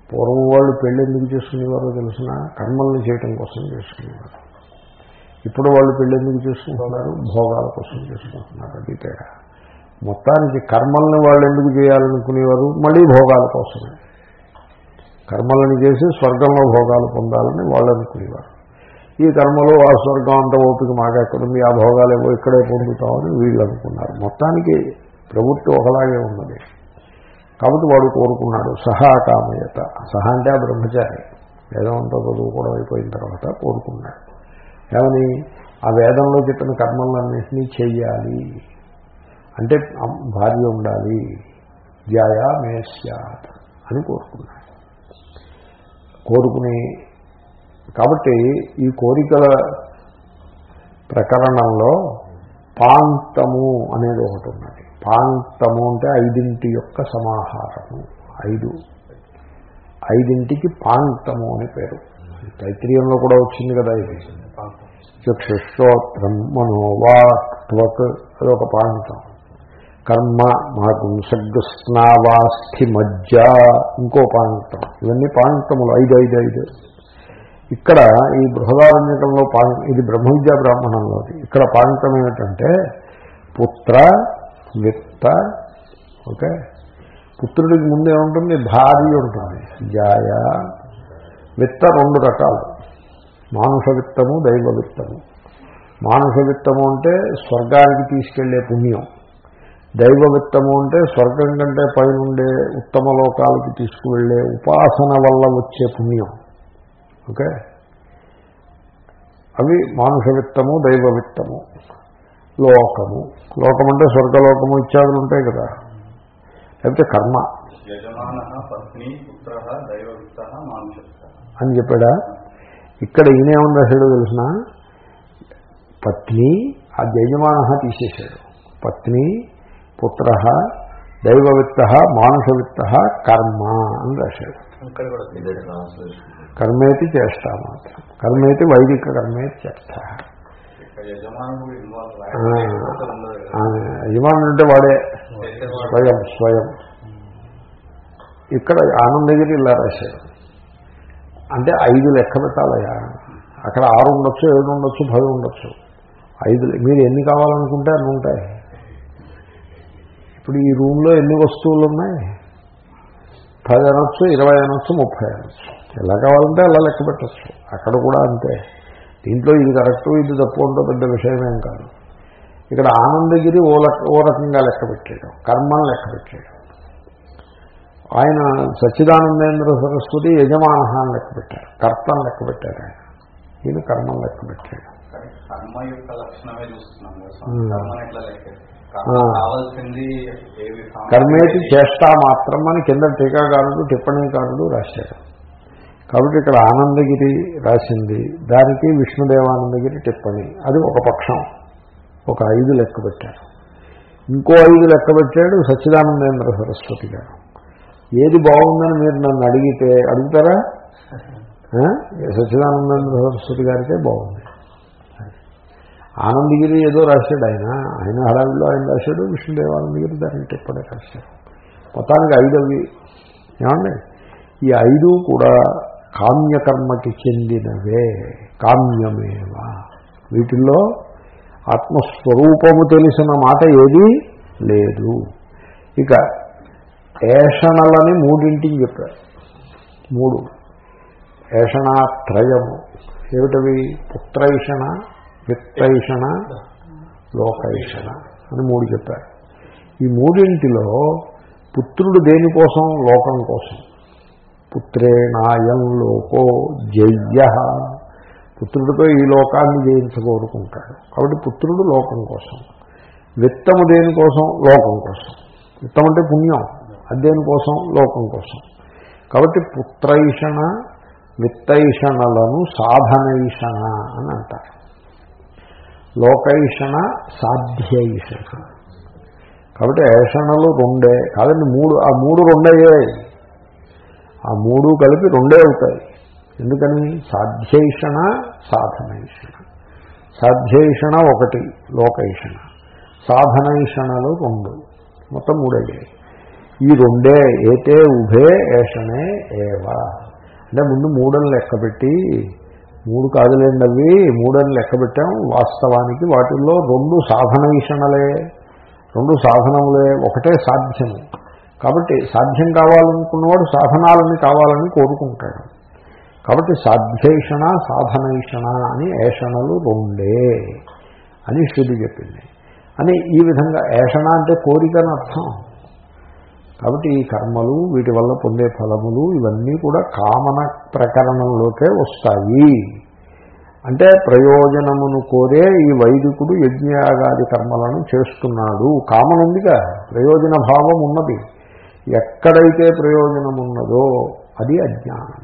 పూర్వం వాళ్ళు పెళ్ళి ఎందుకు చేసుకునేవారో తెలిసిన కర్మల్ని చేయటం కోసం చేసుకునేవారు ఇప్పుడు వాళ్ళు పెళ్ళి ఎందుకు చేసుకుంటున్నారు? భోగాల కోసం చేసుకుంటున్నారు. అది తేడా మొత్తానికి కర్మల్ని వాళ్ళు ఎందుకు చేయాలనుకునేవారు? మళ్ళీ భోగాల కోసమే. కర్మలను చేసి స్వర్గంలో భోగాలు పొందాలని వాళ్ళు అనుకునేవారు. ఈ కర్మలో ఆ స్వర్గం అంత ఓపిక మాకెక్కడుంది ఆ భోగాలు ఏవో ఇక్కడే పొందుతామని వీళ్ళు అనుకున్నారు. మొత్తానికి ప్రవృత్తి ఒకలాగే ఉన్నది. కాబట్టి వాడు కోరుకున్నాడు సహా కామయత. సహా అంటే ఆ బ్రహ్మచారి. వేదమంతా చదువుకోవడం అయిపోయిన తర్వాత కోరుకున్నాడు. ఏమని? ఆ వేదంలో చెప్పిన కర్మలన్నింటినీ చెయ్యాలి. అంటే భార్య ఉండాలి. జాయా మేస్యాత్ అని కోరుకున్నాడు. కోరుకుని కాబట్టి ఈ కోరికల ప్రకరణంలో పాంతము అనేది ఒకటి ఉన్నది. పాంతము అంటే ఐదింటి యొక్క సమాహారము. ఐదు. ఐదింటికి పాంతము అని పేరు. తైత్రీయంలో కూడా వచ్చింది కదా ఇది. చక్షుశ్రోత్రం మనోవాక్వక్ అదొక పాంతం. కర్మ మాకు మాగుంసగ్స్నావాస్థి మజ్జ ఇంకో పాంతం. ఇవన్నీ పాంతములు ఐదు ఐదు ఐదు. ఇక్కడ ఈ బృహదారణ్యకంలో పా ఇది బ్రహ్మవిద్యా బ్రాహ్మణంలోది ఇక్కడ పాంతం ఏమిటంటే పుత్ర విత్త ఓకే? పుత్రుడికి ముందు ఏముంటుంది? భార్య ఉంటుంది. జాయ విత్త రెండు రకాలు. మానుష విత్తము దైవ విత్తము. మానుష విత్తము అంటే స్వర్గానికి తీసుకెళ్ళే పుణ్యం. దైవ విత్తము అంటే స్వర్గం కంటే పైనుండే ఉత్తమ లోకాలకి తీసుకువెళ్ళే ఉపాసన వల్ల వచ్చే పుణ్యం. ఓకే? అవి మానుష విత్తము దైవ విత్తము లోకము. లోకం అంటే స్వర్గలోకము ఇత్యాదులు ఉంటాయి కదా. లేకపోతే కర్మ. అని చెప్పాడా? ఇక్కడ ఈయనేమని రాశాడో తెలిసిన? పత్ని ఆ యజమాన తీసేశాడు. పత్ని పుత్ర దైవవిత్త మానుషవిత్త కర్మ అని రాశాడు. కర్మేతి చేష్ట మాత్రం కర్మేతి వైదిక కర్మేతి చేష్ట. యజమానుడు అంటే వాడే స్వయం స్వయం. ఇక్కడ ఆనందగిరి ఇలా రాశాడు. అంటే ఐదు లెక్క పెట్టాలయ్యా. అక్కడ ఆరు ఉండొచ్చు ఏడు ఉండొచ్చు పది ఉండొచ్చు. ఐదు మీరు ఎన్ని కావాలనుకుంటే అన్ని ఉంటాయి. ఇప్పుడు ఈ రూమ్లో ఎన్ని వస్తువులు ఉన్నాయి పది అనొచ్చు ఇరవై అనొచ్చు ముప్పై అనొచ్చు. ఎలా కావాలంటే అలా లెక్క పెట్టచ్చు. అక్కడ కూడా అంతే. దీంట్లో ఇది కరెక్టు ఇది తప్పు ఉంటో పెద్ద విషయమేం కాదు. ఇక్కడ ఆనందగిరి ఓ లెక్క ఓ రకంగా లెక్క పెట్టాడు కర్మను లెక్క పెట్టాడు ఆయన సచ్చిదానందేంద్ర సరస్వతి యజమాన అని లెక్క పెట్టారు కర్తను లెక్క పెట్టారు ఆయన. ఈయన కర్మం లెక్క పెట్టాడు. కానీ కర్మ యొక్క లక్షణమే చూస్తున్నాం కర్మేటి చేష్టా మాత్రం అని కింద టీకాకారుడు టిప్పణీకారుడు రాశాడు కాబట్టి ఇక్కడ ఆనందగిరి రాసింది దానికి విష్ణుదేవానందగిరి టిప్పణి. అది ఒక పక్షం. ఒక ఐదు లెక్క పెట్టారు. ఇంకో ఐదు లెక్క పెట్టాడు సచ్చిదానందేంద్ర సరస్వతి గారు. ఏది బాగుందని మీరు నన్ను అడిగితే అడుగుతారా? సచ్చిదానందేంద్ర సరస్వతి గారికే బాగుంది. ఆనందగిరి ఏదో రాశాడు ఆయన. ఆయన హడావిలో ఆయన రాశాడు విష్ణుదేవానందగిరి దాన్ని టిప్పడే రాశాడు మొత్తానికి ఐదవి. ఏమండి? ఈ ఐదు కూడా కామ్యకర్మకి చెందినవే కామ్యమేవా. వీటిల్లో ఆత్మస్వరూపము తెలిసిన మాట ఏది లేదు. ఇక ఏషణలని మూడింటికి చెప్పారు. మూడు. ఏషణాత్రయము. ఏమిటవి? పుత్రైషణ విత్తైషణ లోకైషణ అని మూడు చెప్పారు. ఈ మూడింటిలో పుత్రుడు దేనికోసం లోకం కోసం. పుత్రేణాయం లోకో జయ్య. పుత్రుడితో ఈ లోకాన్ని జయించగోరుకుంటాడు. కాబట్టి పుత్రుడు లోకం కోసం. విత్తము దేనికోసం లోకం కోసం. విత్తం అంటే పుణ్యం. అది దేనికోసం లోకం కోసం. కాబట్టి పుత్రైషణ విత్తైషణలను సాధనైషణ అని అంటారు. లోకైషణ సాధ్యైషణ కాబట్టి ఏషణలు రెండే కాదండి మూడు ఆ మూడు రెండయ్యాయి ఆ మూడు కలిపి రెండే అవుతాయి. ఎందుకని? సాధ్యైషణ సాధనైషణ. సాధ్యైషణ ఒకటి లోకైషణ. సాధనైషణలు రెండు. మొత్తం మూడయ్యాయి. ఈ రెండే ఏతే ఉభే ఏషణే ఏవా. అంటే ముందు మూడని లెక్కపెట్టి మూడు కాదులేండి అవి మూడని లెక్క పెట్టాం. వాస్తవానికి వాటిల్లో రెండు సాధనైషణలే రెండు సాధనములే ఒకటే సాధ్యము కాబట్టి సాధ్యం కావాలనుకున్నవాడు సాధనాలని కావాలని కోరుకుంటాడు. కాబట్టి సాధ్యేషణ సాధనైషణ అని ఏషణలు రెండే అని శృతి చెప్పింది. అని ఈ విధంగా ఏషణ అంటే కోరికని అర్థం కాబట్టి ఈ కర్మలు వీటి వల్ల పొందే ఫలములు ఇవన్నీ కూడా కామన ప్రకరణంలోకే వస్తాయి. అంటే ప్రయోజనమును కోరే ఈ వైదికుడు యజ్ఞయాగాది కర్మలను చేస్తున్నాడు. కామన్ ఉందిగా ప్రయోజన భావం ఉన్నది. ఎక్కడైతే ప్రయోజనం ఉన్నదో అది అజ్ఞానం.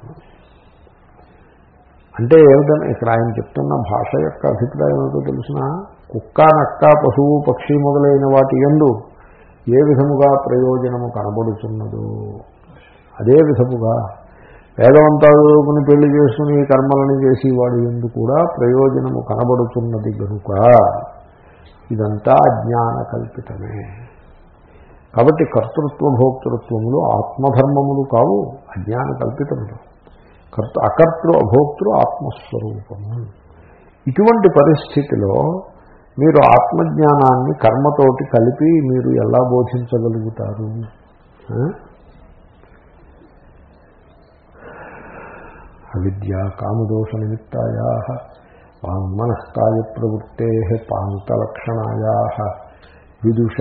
అంటే ఏమిటని ఇక్కడ ఆయన చెప్తున్న భాష యొక్క అభిప్రాయం ఏమిటో తెలిసిన కుక్క నక్క పశువు పక్షి మొదలైన వాటి ఎందు ఏ విధముగా ప్రయోజనము కనబడుతున్నదో అదే విధముగా వేదవంతాలు చదువుకుని పెళ్ళి చేసుకుని కర్మలను చేసి వాడి ఎందు కూడా ప్రయోజనము కనబడుతున్నది గనుక ఇదంతా అజ్ఞాన కల్పితమే కాబట్టి కర్తృత్వ భోక్తృత్వములు ఆత్మధర్మములు కావు అజ్ఞాన కల్పితములు కర్త అకర్తృ అభోక్తృ ఆత్మస్వరూపము ఇటువంటి పరిస్థితిలో మీరు ఆత్మజ్ఞానాన్ని కర్మతోటి కలిపి మీరు ఎలా బోధించగలుగుతారు? అవిద్య కామదోష నిమిత్తాయా వాంగ్మనఃకాయ ప్రవృత్తే పాంతలక్షణాయా విదుష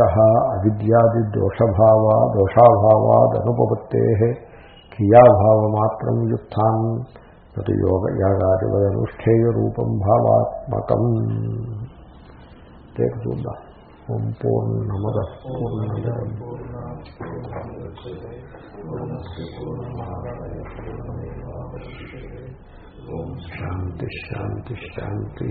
అవిద్యాదిదోషభావా దోషాభావాదనుపత్తే క్రియాభావమాత్రం యుత్థాన్ తదు యోగ యాగాదివదనుష్ఠేయ రూపం భావాత్మకం. రేపు చూద్దాం ఓం పూర్ణమద పూర్ణమిదం. శాంతి శాంతి శాంతి.